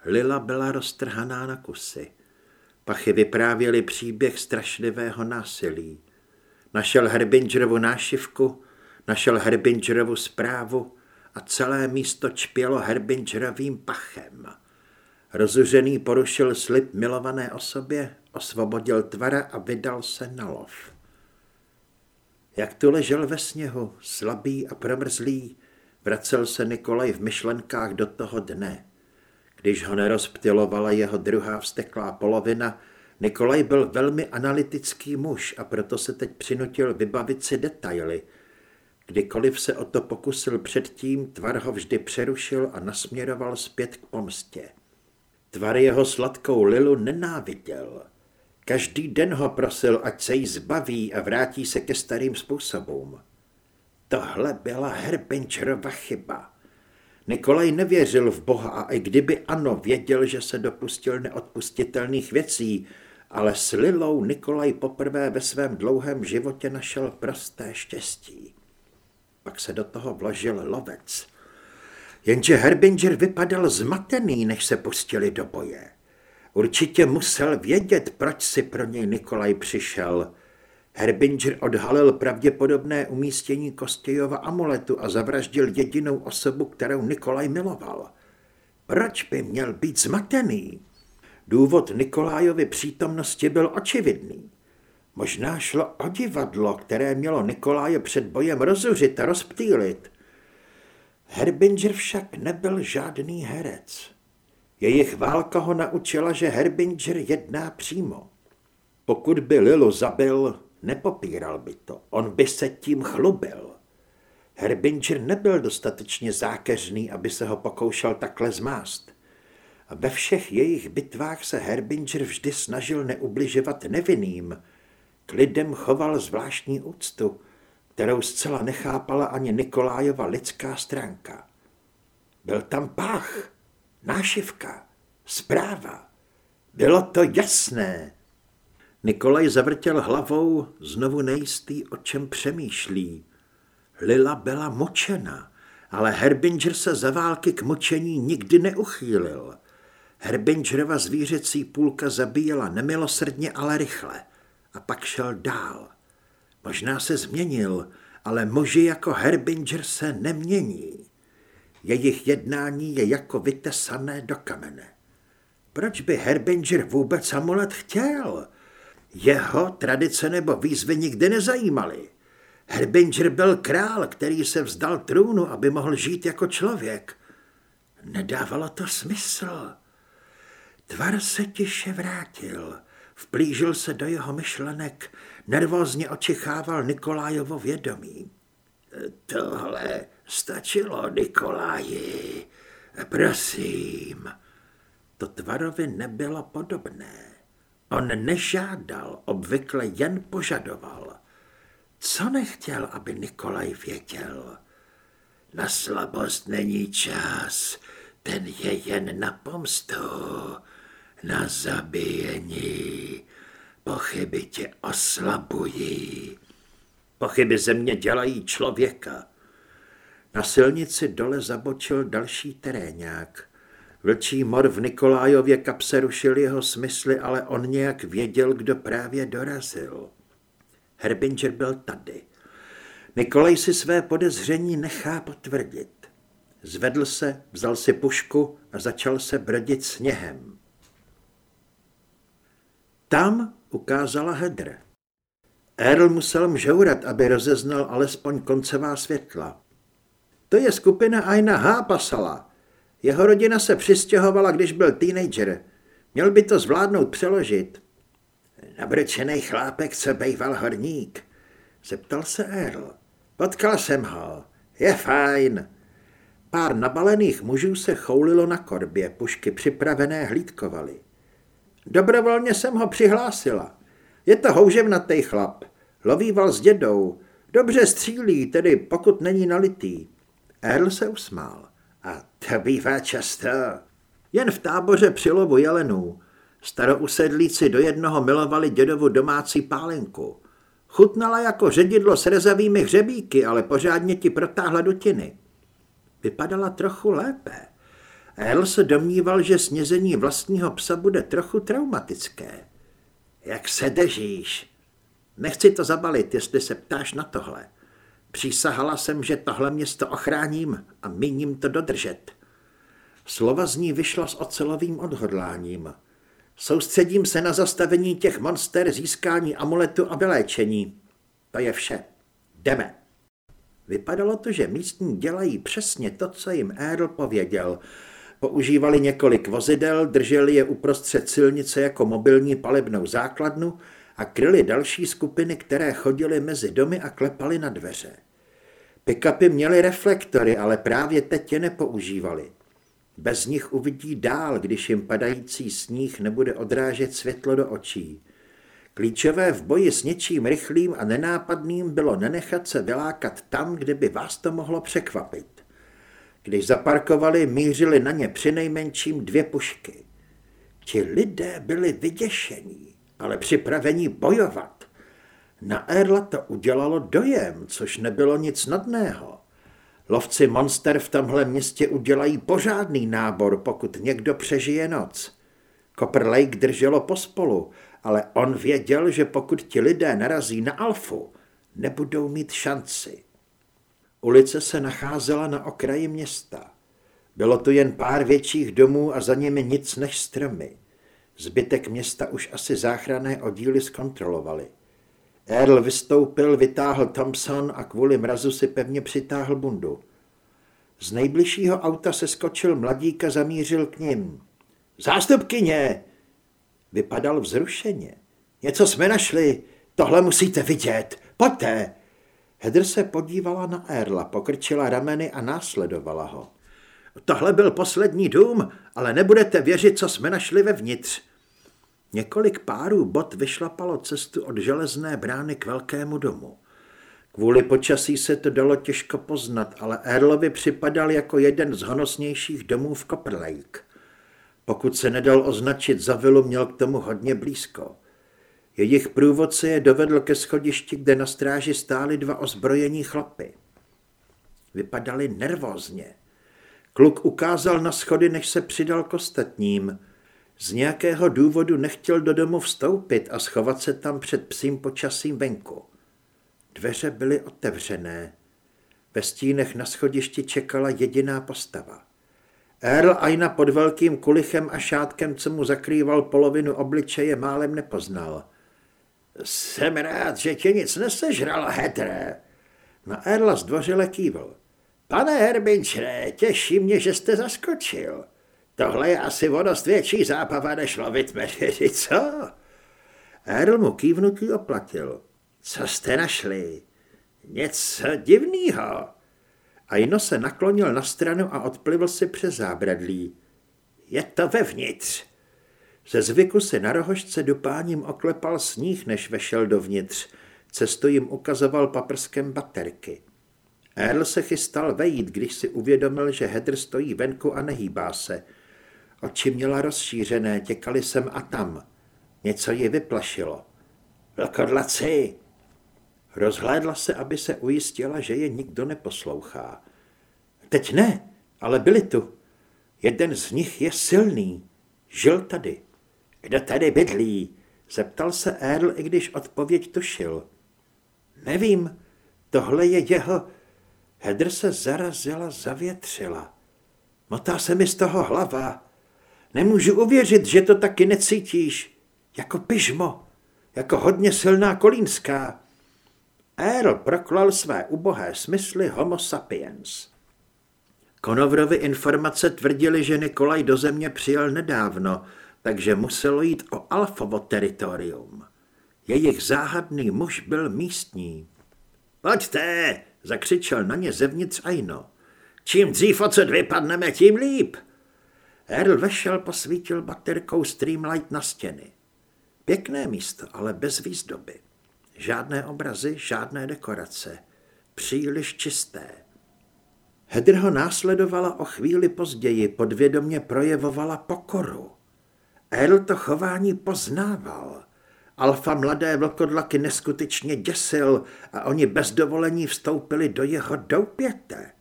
A: Lila byla roztrhaná na kusy. Pachy vyprávěly příběh strašlivého násilí. Našel Herbingerovu nášivku, našel Herbingerovu zprávu a celé místo čpělo Herbingerovým pachem. Rozuřený porušil slib milované osobě, osvobodil tvara a vydal se na lov. Jak tu ležel ve sněhu, slabý a promrzlý, vracel se Nikolaj v myšlenkách do toho dne. Když ho nerozptilovala jeho druhá vsteklá polovina, Nikolaj byl velmi analytický muž a proto se teď přinutil vybavit si detaily. Kdykoliv se o to pokusil předtím, tvar ho vždy přerušil a nasměroval zpět k pomstě. Tvar jeho sladkou Lilu nenáviděl. Každý den ho prosil, ať se jí zbaví a vrátí se ke starým způsobům. Tohle byla Herbingerova chyba. Nikolaj nevěřil v Boha a i kdyby ano, věděl, že se dopustil neodpustitelných věcí, ale s Lilou Nikolaj poprvé ve svém dlouhém životě našel prosté štěstí. Pak se do toho vložil lovec. Jenže Herbinger vypadal zmatený, než se pustili do boje. Určitě musel vědět, proč si pro něj Nikolaj přišel. Herbinger odhalil pravděpodobné umístění Kostějova amuletu a zavraždil jedinou osobu, kterou Nikolaj miloval. Proč by měl být zmatený? Důvod Nikolájovy přítomnosti byl očividný. Možná šlo o divadlo, které mělo Nikoláje před bojem rozuřit a rozptýlit. Herbinger však nebyl žádný herec. Jejich válka ho naučila, že Herbinger jedná přímo. Pokud by Lilu zabil, nepopíral by to, on by se tím chlubil. Herbinger nebyl dostatečně zákeřný, aby se ho pokoušel takhle zmást. A ve všech jejich bitvách se Herbinger vždy snažil neubližovat nevinným. K lidem choval zvláštní úctu, kterou zcela nechápala ani Nikolájova lidská stránka. Byl tam pách, nášivka, zpráva. Bylo to jasné. Nikolaj zavrtěl hlavou, znovu nejistý, o čem přemýšlí. Lila byla močena, ale Herbinger se za války k močení nikdy neuchýlil. Herbingerova zvířecí půlka zabíjela nemilosrdně, ale rychle. A pak šel dál. Možná se změnil, ale muži jako Herbinger se nemění. Jejich jednání je jako vytesané do kamene. Proč by Herbinger vůbec amulet chtěl? Jeho tradice nebo výzvy nikdy nezajímaly. Herbinger byl král, který se vzdal trůnu, aby mohl žít jako člověk. Nedávalo to smysl. Tvar se tiše vrátil, vplížil se do jeho myšlenek, nervózně očichával Nikolájovo vědomí. Tohle stačilo, Nikoláji. Prosím. To tvarovi nebylo podobné. On nežádal, obvykle jen požadoval. Co nechtěl, aby Nikolaj věděl? Na slabost není čas, ten je jen na pomstu, na zabíjení. Pochyby tě oslabují. Pochyby země dělají člověka. Na silnici dole zabočil další terénák. Vlčí mor v Nikolájově kapse rušil jeho smysly, ale on nějak věděl, kdo právě dorazil. Herbinger byl tady. Nikolaj si své podezření nechá potvrdit. Zvedl se, vzal si pušku a začal se brodit sněhem. Tam ukázala Hedr. Earl musel mžourat, aby rozeznal alespoň koncová světla. To je skupina Aina H. Pasala. Jeho rodina se přistěhovala, když byl teenager. Měl by to zvládnout přeložit. Nabrčený chlápek, co bejval horník. Zeptal se Earl. Potkal jsem ho. Je fajn. Pár nabalených mužů se choulilo na korbě, pušky připravené hlídkovaly. Dobrovolně jsem ho přihlásila. Je to houževnatý chlap. Lovýval s dědou. Dobře střílí, tedy pokud není nalitý. Earl se usmál. A to bývá často. Jen v táboře při lovu jelenů. Starousedlíci do jednoho milovali dědovu domácí pálenku. Chutnala jako ředidlo s rezavými hřebíky, ale pořádně ti protáhla dutiny. Vypadala trochu lépe. Earl se domníval, že snězení vlastního psa bude trochu traumatické. Jak se držíš? Nechci to zabalit, jestli se ptáš na tohle. Přísahala jsem, že tohle město ochráním a míním to dodržet. Slova z ní vyšla s ocelovým odhodláním. Soustředím se na zastavení těch monster, získání amuletu a vyléčení. To je vše. Jdeme. Vypadalo to, že místní dělají přesně to, co jim Earl pověděl. Používali několik vozidel, drželi je uprostřed silnice jako mobilní palebnou základnu a kryli další skupiny, které chodily mezi domy a klepaly na dveře. Pickupy měly reflektory, ale právě teď je nepoužívali. Bez nich uvidí dál, když jim padající sníh nebude odrážet světlo do očí. Klíčové v boji s něčím rychlým a nenápadným bylo nenechat se vylákat tam, kde by vás to mohlo překvapit. Když zaparkovali, mířili na ně přinejmenším dvě pušky. Ti lidé byli vyděšení, ale připraveni bojovat. Na Erla to udělalo dojem, což nebylo nic nadného. Lovci monster v tomhle městě udělají pořádný nábor, pokud někdo přežije noc. Copper Lake drželo pospolu, ale on věděl, že pokud ti lidé narazí na Alfu, nebudou mít šanci. Ulice se nacházela na okraji města. Bylo tu jen pár větších domů a za nimi nic než stromy. Zbytek města už asi záchranné oddíly zkontrolovali. Earl vystoupil, vytáhl Thompson a kvůli mrazu si pevně přitáhl bundu. Z nejbližšího auta se skočil mladík a zamířil k ním. Zástupkyně! Vypadal vzrušeně. Něco jsme našli, tohle musíte vidět, pojďte! Hedr se podívala na Erla, pokrčila rameny a následovala ho. Tohle byl poslední dům, ale nebudete věřit, co jsme našli vevnitř. Několik párů bot vyšlapalo cestu od železné brány k velkému domu. Kvůli počasí se to dalo těžko poznat, ale Erlovi připadal jako jeden z honosnějších domů v Copper Lake. Pokud se nedal označit za vilu, měl k tomu hodně blízko. Jejich průvodce je dovedl ke schodišti, kde na stráži stáli dva ozbrojení chlapy. Vypadali nervózně. Kluk ukázal na schody, než se přidal k ostatním. Z nějakého důvodu nechtěl do domu vstoupit a schovat se tam před psím počasím venku. Dveře byly otevřené. Ve stínech na schodišti čekala jediná postava. Earl Aina pod velkým kulichem a šátkem, co mu zakrýval polovinu obličeje, málem nepoznal. Jsem rád, že tě nic nesežrala, Hetre. Na Erla zdvořile kývl. Pane Herbinčre, těší mě, že jste zaskočil. Tohle je asi o dost větší zápava, než lovit medvědy, co? Erl mu kývnutí oplatil. Co jste našli? Něco divného. A Jino se naklonil na stranu a odplivl si přes zábradlí. Je to vevnitř. Ze zvyku si na rohožce dupáním oklepal sníh, než vešel dovnitř. Cestu jim ukazoval paprskem baterky. Earl se chystal vejít, když si uvědomil, že Hedr stojí venku a nehýbá se. Oči měla rozšířené, těkali sem a tam. Něco ji vyplašilo. Vlkodlaci! Rozhlédla se, aby se ujistila, že je nikdo neposlouchá. Teď ne, ale byli tu. Jeden z nich je silný. Žil tady. Kdo tady bydlí? Zeptal se Earl, i když odpověď tušil. Nevím, tohle je jeho... Hedr se zarazila, zavětřila. Motá se mi z toho hlava. Nemůžu uvěřit, že to taky necítíš. Jako pyžmo, jako hodně silná kolínská. Earl proklal své ubohé smysly homo sapiens. Konovrovi informace tvrdili, že Nikolaj do země přijel nedávno, takže muselo jít o Alfovo teritorium. Jejich záhadný muž byl místní. Pojďte, zakřičel na ně zevnitř Aino. Čím dřív odsud vypadneme, tím líp. Earl vešel, posvítil baterkou Streamlight na stěny. Pěkné místo, ale bez výzdoby. Žádné obrazy, žádné dekorace. Příliš čisté. Hedr ho následovala o chvíli později, podvědomě projevovala pokoru. Earl to chování poznával. Alfa mladé vlkodlaky neskutečně děsil a oni bez dovolení vstoupili do jeho doupěte.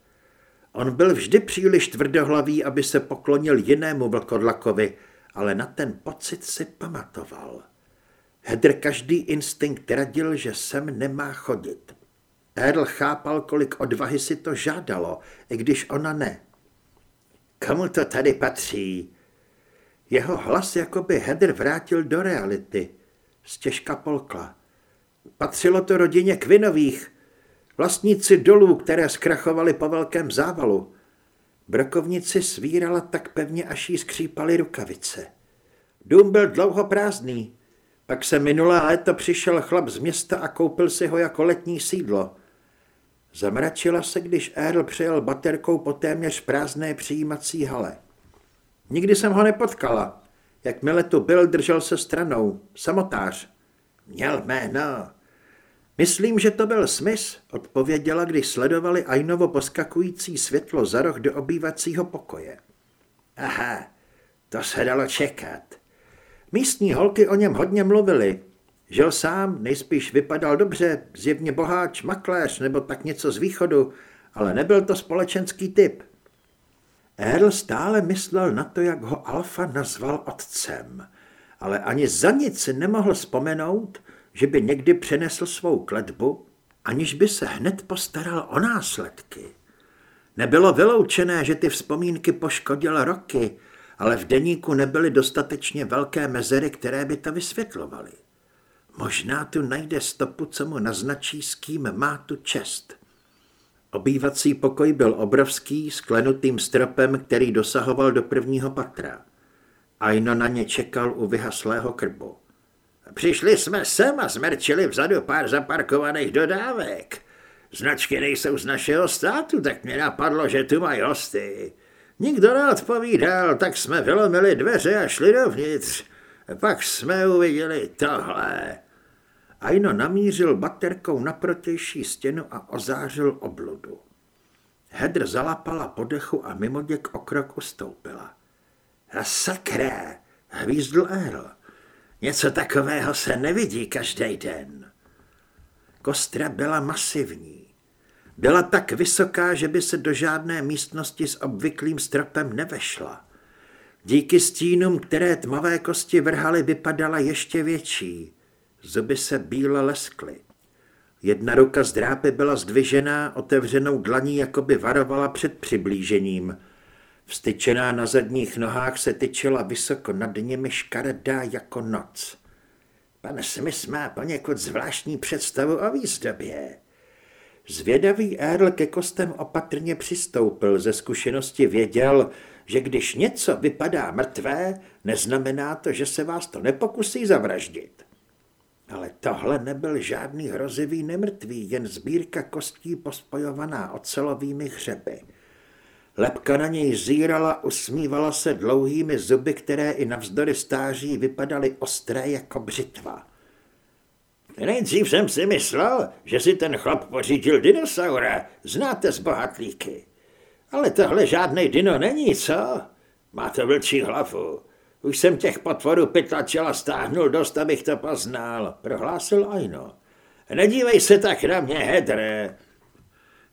A: On byl vždy příliš tvrdohlavý, aby se poklonil jinému vlkodlakovi, ale na ten pocit si pamatoval. Hedr každý instinkt radil, že sem nemá chodit. Earl chápal, kolik odvahy si to žádalo, i když ona ne. Komu to tady patří? Jeho hlas jako by Hedr vrátil do reality. Stěžka polkla. Patřilo to rodině Kvinových, vlastníci dolů, které zkrachovali po velkém závalu. Brokovnici svírala tak pevně, až jí skřípaly rukavice. Dům byl dlouho prázdný. Pak se minulé léto přišel chlap z města a koupil si ho jako letní sídlo. Zamračila se, když Earl přijel baterkou po téměř prázdné přijímací hale. Nikdy jsem ho nepotkala. Jakmile tu byl, držel se stranou. Samotář. Měl jméno. Myslím, že to byl Smith, odpověděla, když sledovali Ainovo poskakující světlo za roh do obývacího pokoje. Aha, to se dalo čekat. Místní holky o něm hodně mluvili. Žil sám, nejspíš vypadal dobře, zjevně boháč, makléř nebo tak něco z východu, ale nebyl to společenský typ. Earl stále myslel na to, jak ho Alfa nazval otcem, ale ani za nic si nemohl vzpomenout, že by někdy přenesl svou kletbu, aniž by se hned postaral o následky. Nebylo vyloučené, že ty vzpomínky poškodil roky, ale v deníku nebyly dostatečně velké mezery, které by to vysvětlovaly. Možná tu najde stopu, co mu naznačí, s kým má tu čest. Obývací pokoj byl obrovský, s klenutým stropem, který dosahoval do prvního patra. Aino na ně čekal u vyhaslého krbu. Přišli jsme sem a zmerčili vzadu pár zaparkovaných dodávek. Značky nejsou z našeho státu, tak mě napadlo, že tu mají hosty. Nikdo neodpovídal, tak jsme vylomili dveře a šli dovnitř. Pak jsme uviděli tohle. Aino namířil baterkou na protější stěnu a ozářil obludu. Hedr zalapala podechu a mimoděk o krok ustoupila. A sakré, hvízdl Earl. Něco takového se nevidí každý den. Kostra byla masivní. Byla tak vysoká, že by se do žádné místnosti s obvyklým stropem nevešla. Díky stínům, které tmavé kosti vrhaly, vypadala ještě větší. Zuby se bíle leskly. Jedna ruka z drápy byla zdvižená, otevřenou dlaní, jako by varovala před přiblížením. Vstyčená na zadních nohách se tyčila vysoko nad nimi škaredá jako noc. Pan Smith má poněkud zvláštní představu o výzdobě. Zvědavý Earl ke kostem opatrně přistoupil, ze zkušenosti věděl, že když něco vypadá mrtvé, neznamená to, že se vás to nepokusí zavraždit. Ale tohle nebyl žádný hrozivý nemrtvý, jen sbírka kostí pospojovaná ocelovými hřeby. Lepka na něj zírala, usmívala se dlouhými zuby, které i navzdory stáří vypadaly ostré jako břitva. Nejdřív jsem si myslel, že si ten chlap pořídil dinosaura, znáte z bohatlíky. Ale tohle žádný dino není, co? Má to vlčí hlavu. Už jsem těch potvorů pytlačela stáhnul dost, abych to poznal, prohlásil Aino. Nedívej se tak na mě, Hedre.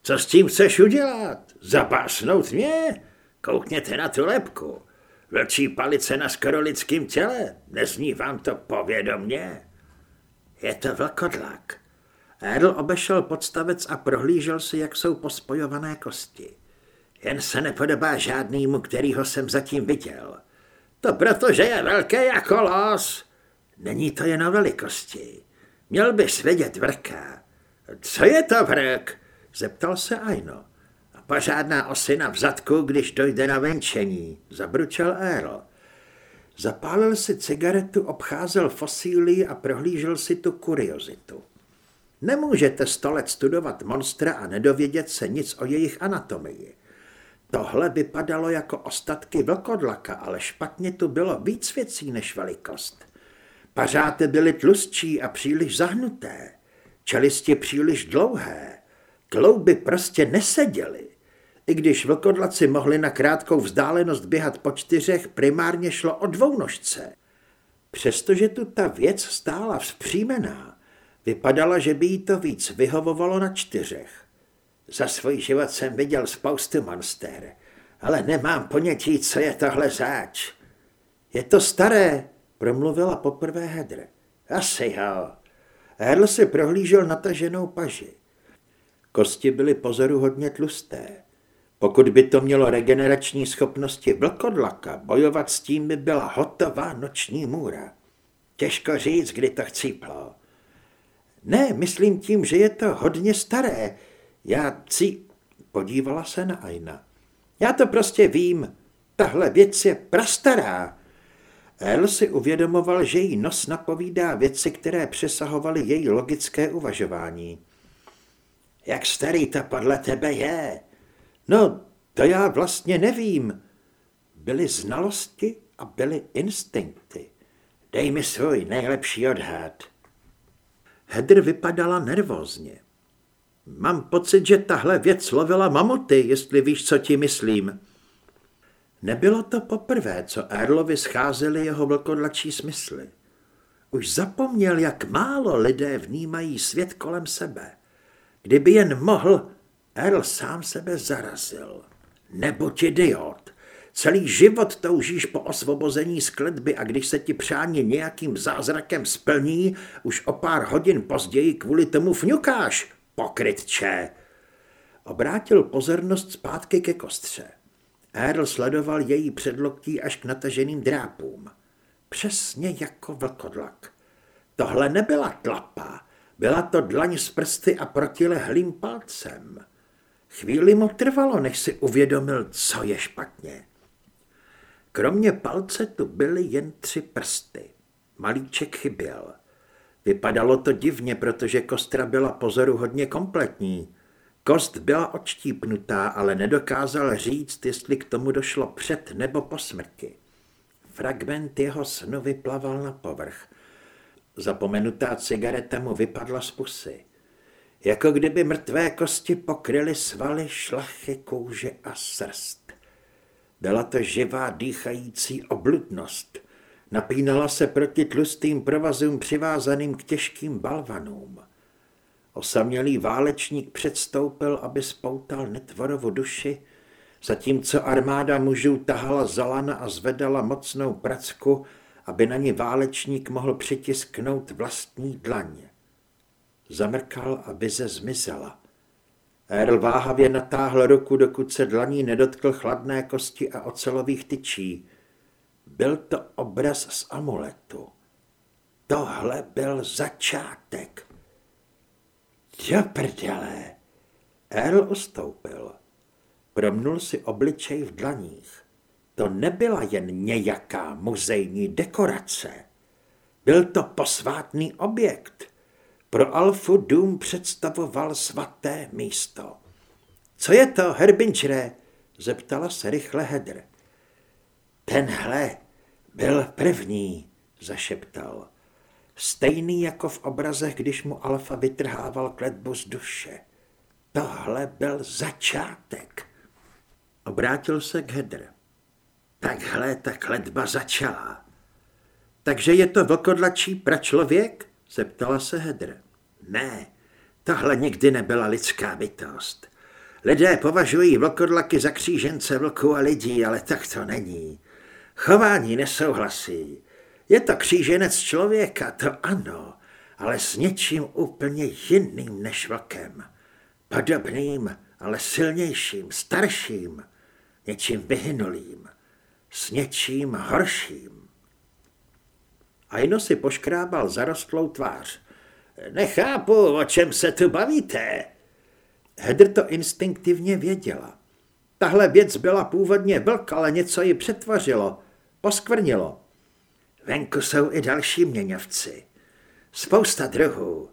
A: Co s tím chceš udělat? Zapásnout mě? Koukněte na tu lepku. Vlčí palice na skoro lidském těle. Nezní vám to povědomně? Je to vlkodlak. Earl obešel podstavec a prohlížel si, jak jsou pospojované kosti. Jen se nepodobá žádnýmu, kterýho jsem zatím viděl. To protože je velké jako los. Není to jen o velikosti. Měl bys vědět vrka. Co je to vrk? Zeptal se Aino. Pořádná osina v zadku, když dojde na venčení, zabručel Earl. Zapálil si cigaretu, obcházel fosílii a prohlížel si tu kuriozitu. Nemůžete sto let studovat monstra a nedovědět se nic o jejich anatomii. Tohle vypadalo jako ostatky vlkodlaka, ale špatně tu bylo víc věcí než velikost. Pařáty byly tlustší a příliš zahnuté, čelisti příliš dlouhé, klouby prostě neseděly. I když vlkodlaci mohli na krátkou vzdálenost běhat po čtyřech, primárně šlo o dvounožce. Přestože tu ta věc stála vzpřímená, vypadala, že by jí to víc vyhovovalo na čtyřech. Za svůj život jsem viděl spoustu monster, ale nemám ponětí, co je tohle záč. Je to staré, promluvila poprvé Hedr. Asi jo. Erl si prohlížel nataženou paži. Kosti byly pozoruhodně tlusté. Pokud by to mělo regenerační schopnosti vlkodlaka, bojovat s tím by byla hotová noční můra. Těžko říct, kdy to chcíplo. Ne, myslím tím, že je to hodně staré, já si... Podívala se na Aina. Já to prostě vím. Tahle věc je prastará. El si uvědomoval, že jí nos napovídá věci, které přesahovaly její logické uvažování. Jak starý to podle tebe je? No, to já vlastně nevím. Byly znalosti a byly instinkty. Dej mi svůj nejlepší odhad. Hedr vypadala nervózně. Mám pocit, že tahle věc lovila mamuty, jestli víš, co ti myslím. Nebylo to poprvé, co Erlovi scházely jeho vlkodlačí smysly. Už zapomněl, jak málo lidé vnímají svět kolem sebe. Kdyby jen mohl, Erl sám sebe zarazil. Nebuď idiot. Celý život toužíš po osvobození z kletby a když se ti přání nějakým zázrakem splní, už o pár hodin později kvůli tomu fňukáš. Pokrytče! Obrátil pozornost zpátky ke kostře. Earl sledoval její předloktí až k nataženým drápům. Přesně jako vlkodlak. Tohle nebyla tlapa, byla to dlaň z prsty a protilehlým palcem. Chvíli mu trvalo, než si uvědomil, co je špatně. Kromě palce tu byly jen tři prsty. Malíček chyběl. Vypadalo to divně, protože kostra byla pozoru hodně kompletní. Kost byla odštípnutá, ale nedokázal říct, jestli k tomu došlo před nebo po smrti. Fragment jeho snu vyplaval na povrch. Zapomenutá cigareta mu vypadla z pusy. Jako kdyby mrtvé kosti pokryly svaly, šlachy, kůže a srst. Byla to živá dýchající obludnost – Napínala se proti tlustým provazům přivázaným k těžkým balvanům. Osamělý válečník předstoupil, aby spoutal netvorovu duši, zatímco armáda mužů tahala zalana a zvedala mocnou pracku, aby na ní válečník mohl přitisknout vlastní dlaně. Zamrkal a vize zmizela. Erl váhavě natáhl ruku, dokud se dlaní nedotkl chladné kosti a ocelových tyčí. Byl to obraz z amuletu. Tohle byl začátek. Jo prdele. Earl ustoupil. Promnul si obličej v dlaních. To nebyla jen nějaká muzejní dekorace. Byl to posvátný objekt. Pro Alfu dům představoval svaté místo. Co je to, Herbingere? zeptala se rychle Hedr. Tenhle byl první, zašeptal. Stejný jako v obrazech, když mu Alfa vytrhával kletbu z duše. Tohle byl začátek. Obrátil se k Hedr. Takhle ta kletba začala. Takže je to vlkodlačí pračlověk? Zeptala se Hedr. Ne, tohle nikdy nebyla lidská bytost. Lidé považují vlkodlaky za křížence vlků a lidí, ale tak to není. Chování nesouhlasí. Je to kříženec člověka, to ano, ale s něčím úplně jiným než vlkem. Podobným, ale silnějším, starším, něčím vyhynulým, s něčím horším. Aino si poškrábal zarostlou tvář. Nechápu, o čem se tu bavíte. Hedr to instinktivně věděla. Tahle věc byla původně vlk, ale něco ji přetvořilo, poskvrnilo. Venku jsou i další měňovci. Spousta druhů.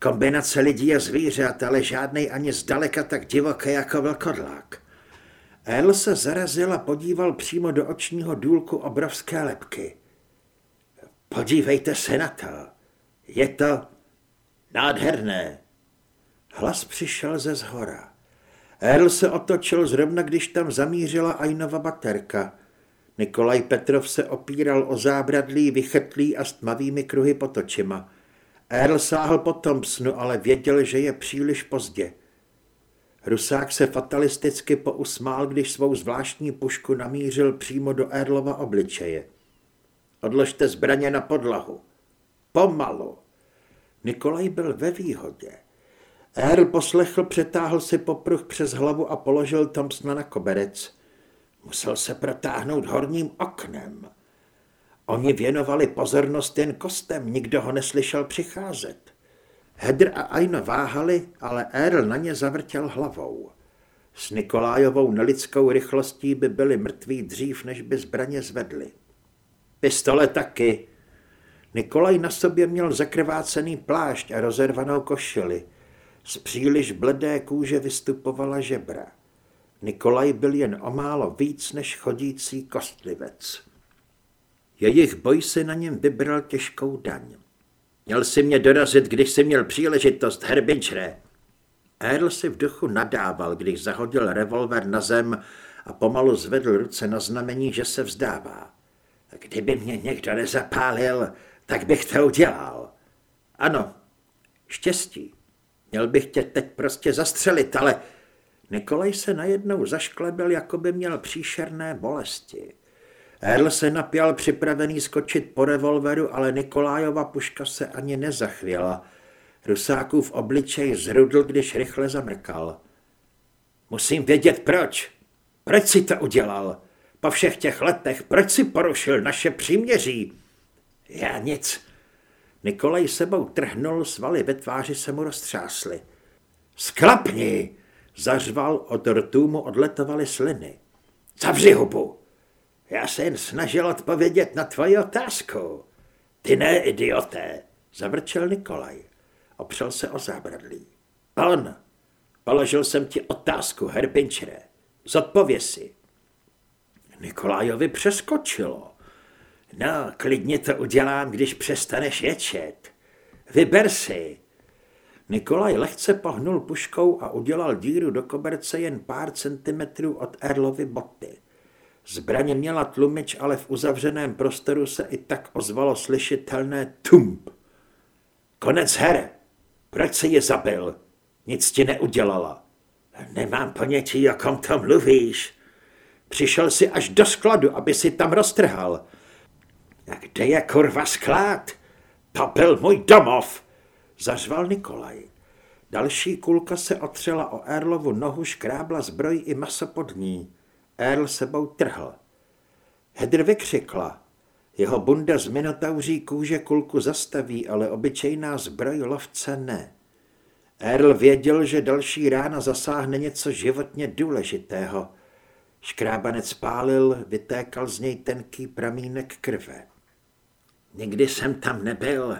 A: Kombinace lidí a zvířat, ale žádnej ani zdaleka tak divoké jako vlkodlak. El se zarazil a podíval přímo do očního důlku obrovské lepky. Podívejte se na to. Je to nádherné. Hlas přišel ze zhora. Earl se otočil zrovna, když tam zamířila Ainova baterka. Nikolaj Petrov se opíral o zábradlí, vychrtlý a s tmavými kruhy pod očima. Earl sáhl po Thompsonu, ale věděl, že je příliš pozdě. Rusák se fatalisticky pousmál, když svou zvláštní pušku namířil přímo do Erlova obličeje. Odložte zbraně na podlahu. Pomalu. Nikolaj byl ve výhodě. Earl poslechl, přetáhl si popruh přes hlavu a položil Thompsona na koberec. Musel se protáhnout horním oknem. Oni věnovali pozornost jen kostem, nikdo ho neslyšel přicházet. Hedr a Aino váhali, ale Earl na ně zavrtěl hlavou. S Nikolájovou nelidskou rychlostí by byli mrtví dřív, než by zbraně zvedli. Pistole taky. Nikolaj na sobě měl zakrvácený plášť a rozervanou košili. Z příliš bledé kůže vystupovala žebra. Nikolaj byl jen o málo víc než chodící kostlivec. Jejich boj si na něm vybral těžkou daň. Měl si mě dorazit, když si měl příležitost, herbinčre. Earl si v duchu nadával, když zahodil revolver na zem a pomalu zvedl ruce na znamení, že se vzdává. Kdyby mě někdo nezapálil, tak bych to udělal. Ano, štěstí. Měl bych tě teď prostě zastřelit, ale... Nikolaj se najednou zašklebil, jako by měl příšerné bolesti. Erl se napěl připravený skočit po revolveru, ale Nikolájova puška se ani nezachvěla. Rusákův obličej zrudl, když rychle zamrkal. Musím vědět proč. Proč si to udělal? Po všech těch letech, proč si porušil naše příměří? Já nic. Nikolaj sebou trhnul, svaly ve tváři se mu roztřásly. Sklapni! Zařval, od rtů mu odletovaly sliny. Zavři hubu! Já se jen snažil odpovědět na tvoji otázku. Ty ne, idioté, zavrčel Nikolaj. Opřel se o zábradlí. On, položil jsem ti otázku, Herbinčere. Zodpověz si. Nikolajovi přeskočilo. No, klidně to udělám, když přestaneš ječet. Vyber si. Nikolaj lehce pohnul puškou a udělal díru do koberce jen pár centimetrů od Erlovy boty. Zbraně měla tlumič, ale v uzavřeném prostoru se i tak ozvalo slyšitelné tump. Konec here. Proč se je zabil? Nic ti neudělala. Nemám ponětí, o kom to mluvíš. Přišel si až do skladu, aby si tam roztrhal. A kde je kurva sklad? To byl můj domov, zařval Nikolaj. Další kulka se otřela o Erlovu nohu, škrábla zbroj i maso pod ní. Earl sebou trhl. Hedr vykřikla. Jeho bunda z minotauří kůže kulku zastaví, ale obyčejná zbroj lovce ne. Earl věděl, že další rána zasáhne něco životně důležitého. Škrábanec pálil, vytékal z něj tenký pramínek krve. Nikdy jsem tam nebyl.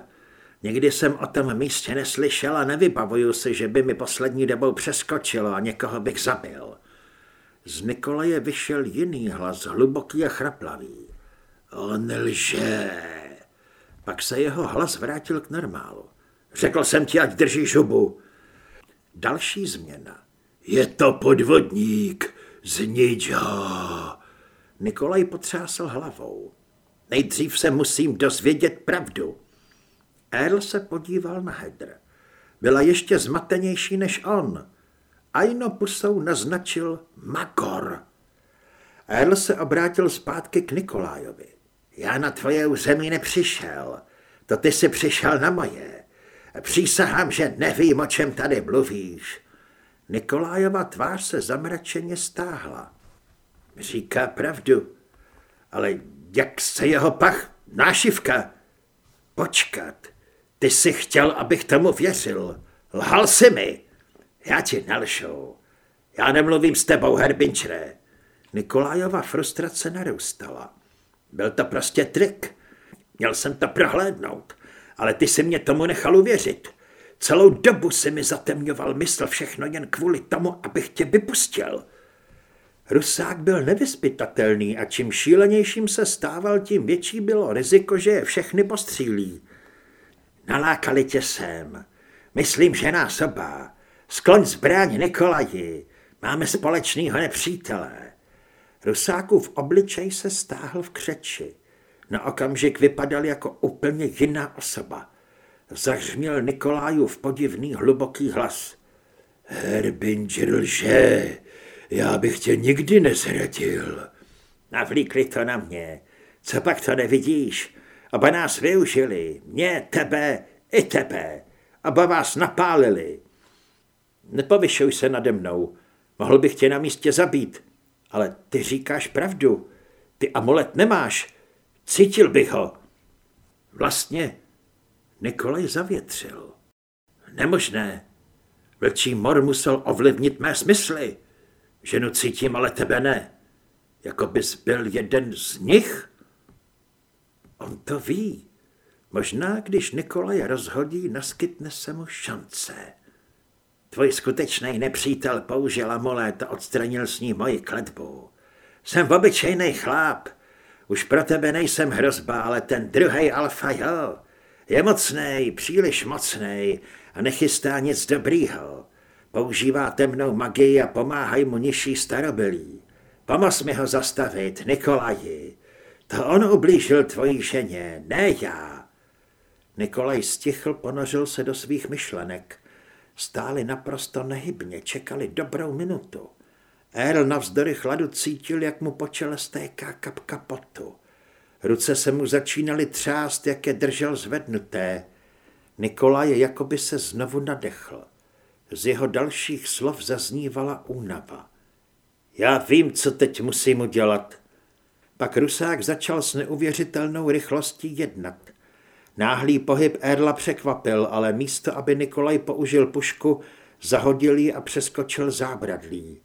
A: Nikdy jsem o tom místě neslyšel a nevybavuju si, že by mi poslední dobou přeskočilo a někoho bych zabil. Z Nikolaje vyšel jiný hlas, hluboký a chraplavý. On lže. Pak se jeho hlas vrátil k normálu. Řekl jsem ti, ať držíš hubu. Další změna. Je to podvodník, znič ho. Nikolaj potřásl hlavou. Nejdřív se musím dozvědět pravdu. Earl se podíval na Hedr. Byla ještě zmatenější než on. Aino pusou naznačil Magor. Earl se obrátil zpátky k Nikolájovi. Já na tvoje území nepřišel. To ty si přišel na moje. Přísahám, že nevím, o čem tady mluvíš. Nikolájova tvář se zamračeně stáhla. Říká pravdu, ale jak se jeho pach nášivka? Počkat, ty jsi chtěl, abych tomu věřil. Lhal si mi. Já ti nelžu. Já nemluvím s tebou, Herbinčre. Nikolajova frustrace narůstala. Byl to prostě trik. Měl jsem to prohlédnout, ale ty si mě tomu nechal uvěřit. Celou dobu si mi zatemňoval mysl všechno jen kvůli tomu, abych tě vypustil. Rusák byl nevyspytatelný a čím šílenějším se stával, tím větší bylo riziko, že je všechny postřílí. Nalákali tě sem. Myslím, že nás oba. Skloň zbraň Nikolaji. Máme společného nepřítele. Rusákův obličej se stáhl v křeči. Na okamžik vypadal jako úplně jiná osoba. Zahřměl Nikolájův podivný hluboký hlas. Herbinger lže, já bych tě nikdy nezradil. Navlíkli to na mě. Co pak to nevidíš? Oba nás využili. Mě, tebe i tebe. Oba vás napálili. Nepovyšuj se nade mnou. Mohl bych tě na místě zabít. Ale ty říkáš pravdu. Ty amulet nemáš. Cítil bych ho. Vlastně Nikolaj zavětřil. Nemožné. Vlčí mor musel ovlivnit mé smysly. Ženu cítím, ale tebe ne. Jako bys byl jeden z nich? On to ví. Možná, když Nikolaj rozhodí, naskytne se mu šance. Tvoj skutečný nepřítel použil amulet a odstranil s ní moji kletbu. Jsem obyčejný chláp. Už pro tebe nejsem hrozba, ale ten druhý alfa jo. Je mocný, příliš mocný a nechystá nic dobrýho. Používá temnou magii a pomáhají mu nižší starobylí. Pomoz mi ho zastavit, Nikolaji. To on ublížil tvojí ženě, ne já. Nikolaj stichl, ponořil se do svých myšlenek. Stáli naprosto nehybně, čekali dobrou minutu. Earl navzdory chladu cítil, jak mu po čele stéká kapka potu. Ruce se mu začínaly třást, jak je držel zvednuté. Nikolaj jakoby se znovu nadechl. Z jeho dalších slov zaznívala únava. Já vím, co teď musím udělat. Pak Rusák začal s neuvěřitelnou rychlostí jednat. Náhlý pohyb Erla překvapil, ale místo, aby Nikolaj použil pušku, zahodil ji a přeskočil zábradlí.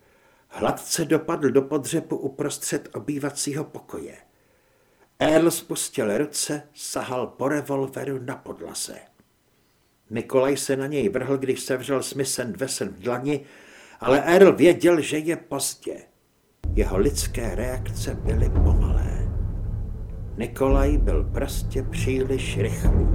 A: Hladce dopadl do podřepu uprostřed obývacího pokoje. Erl spustil ruce, sahal po revolveru na podlaze. Nikolaj se na něj vrhl, když sevřel smysen dvesen v dlani, ale Erl věděl, že je pozdě. Jeho lidské reakce byly pomalé. Nikolaj byl prostě příliš rychlý.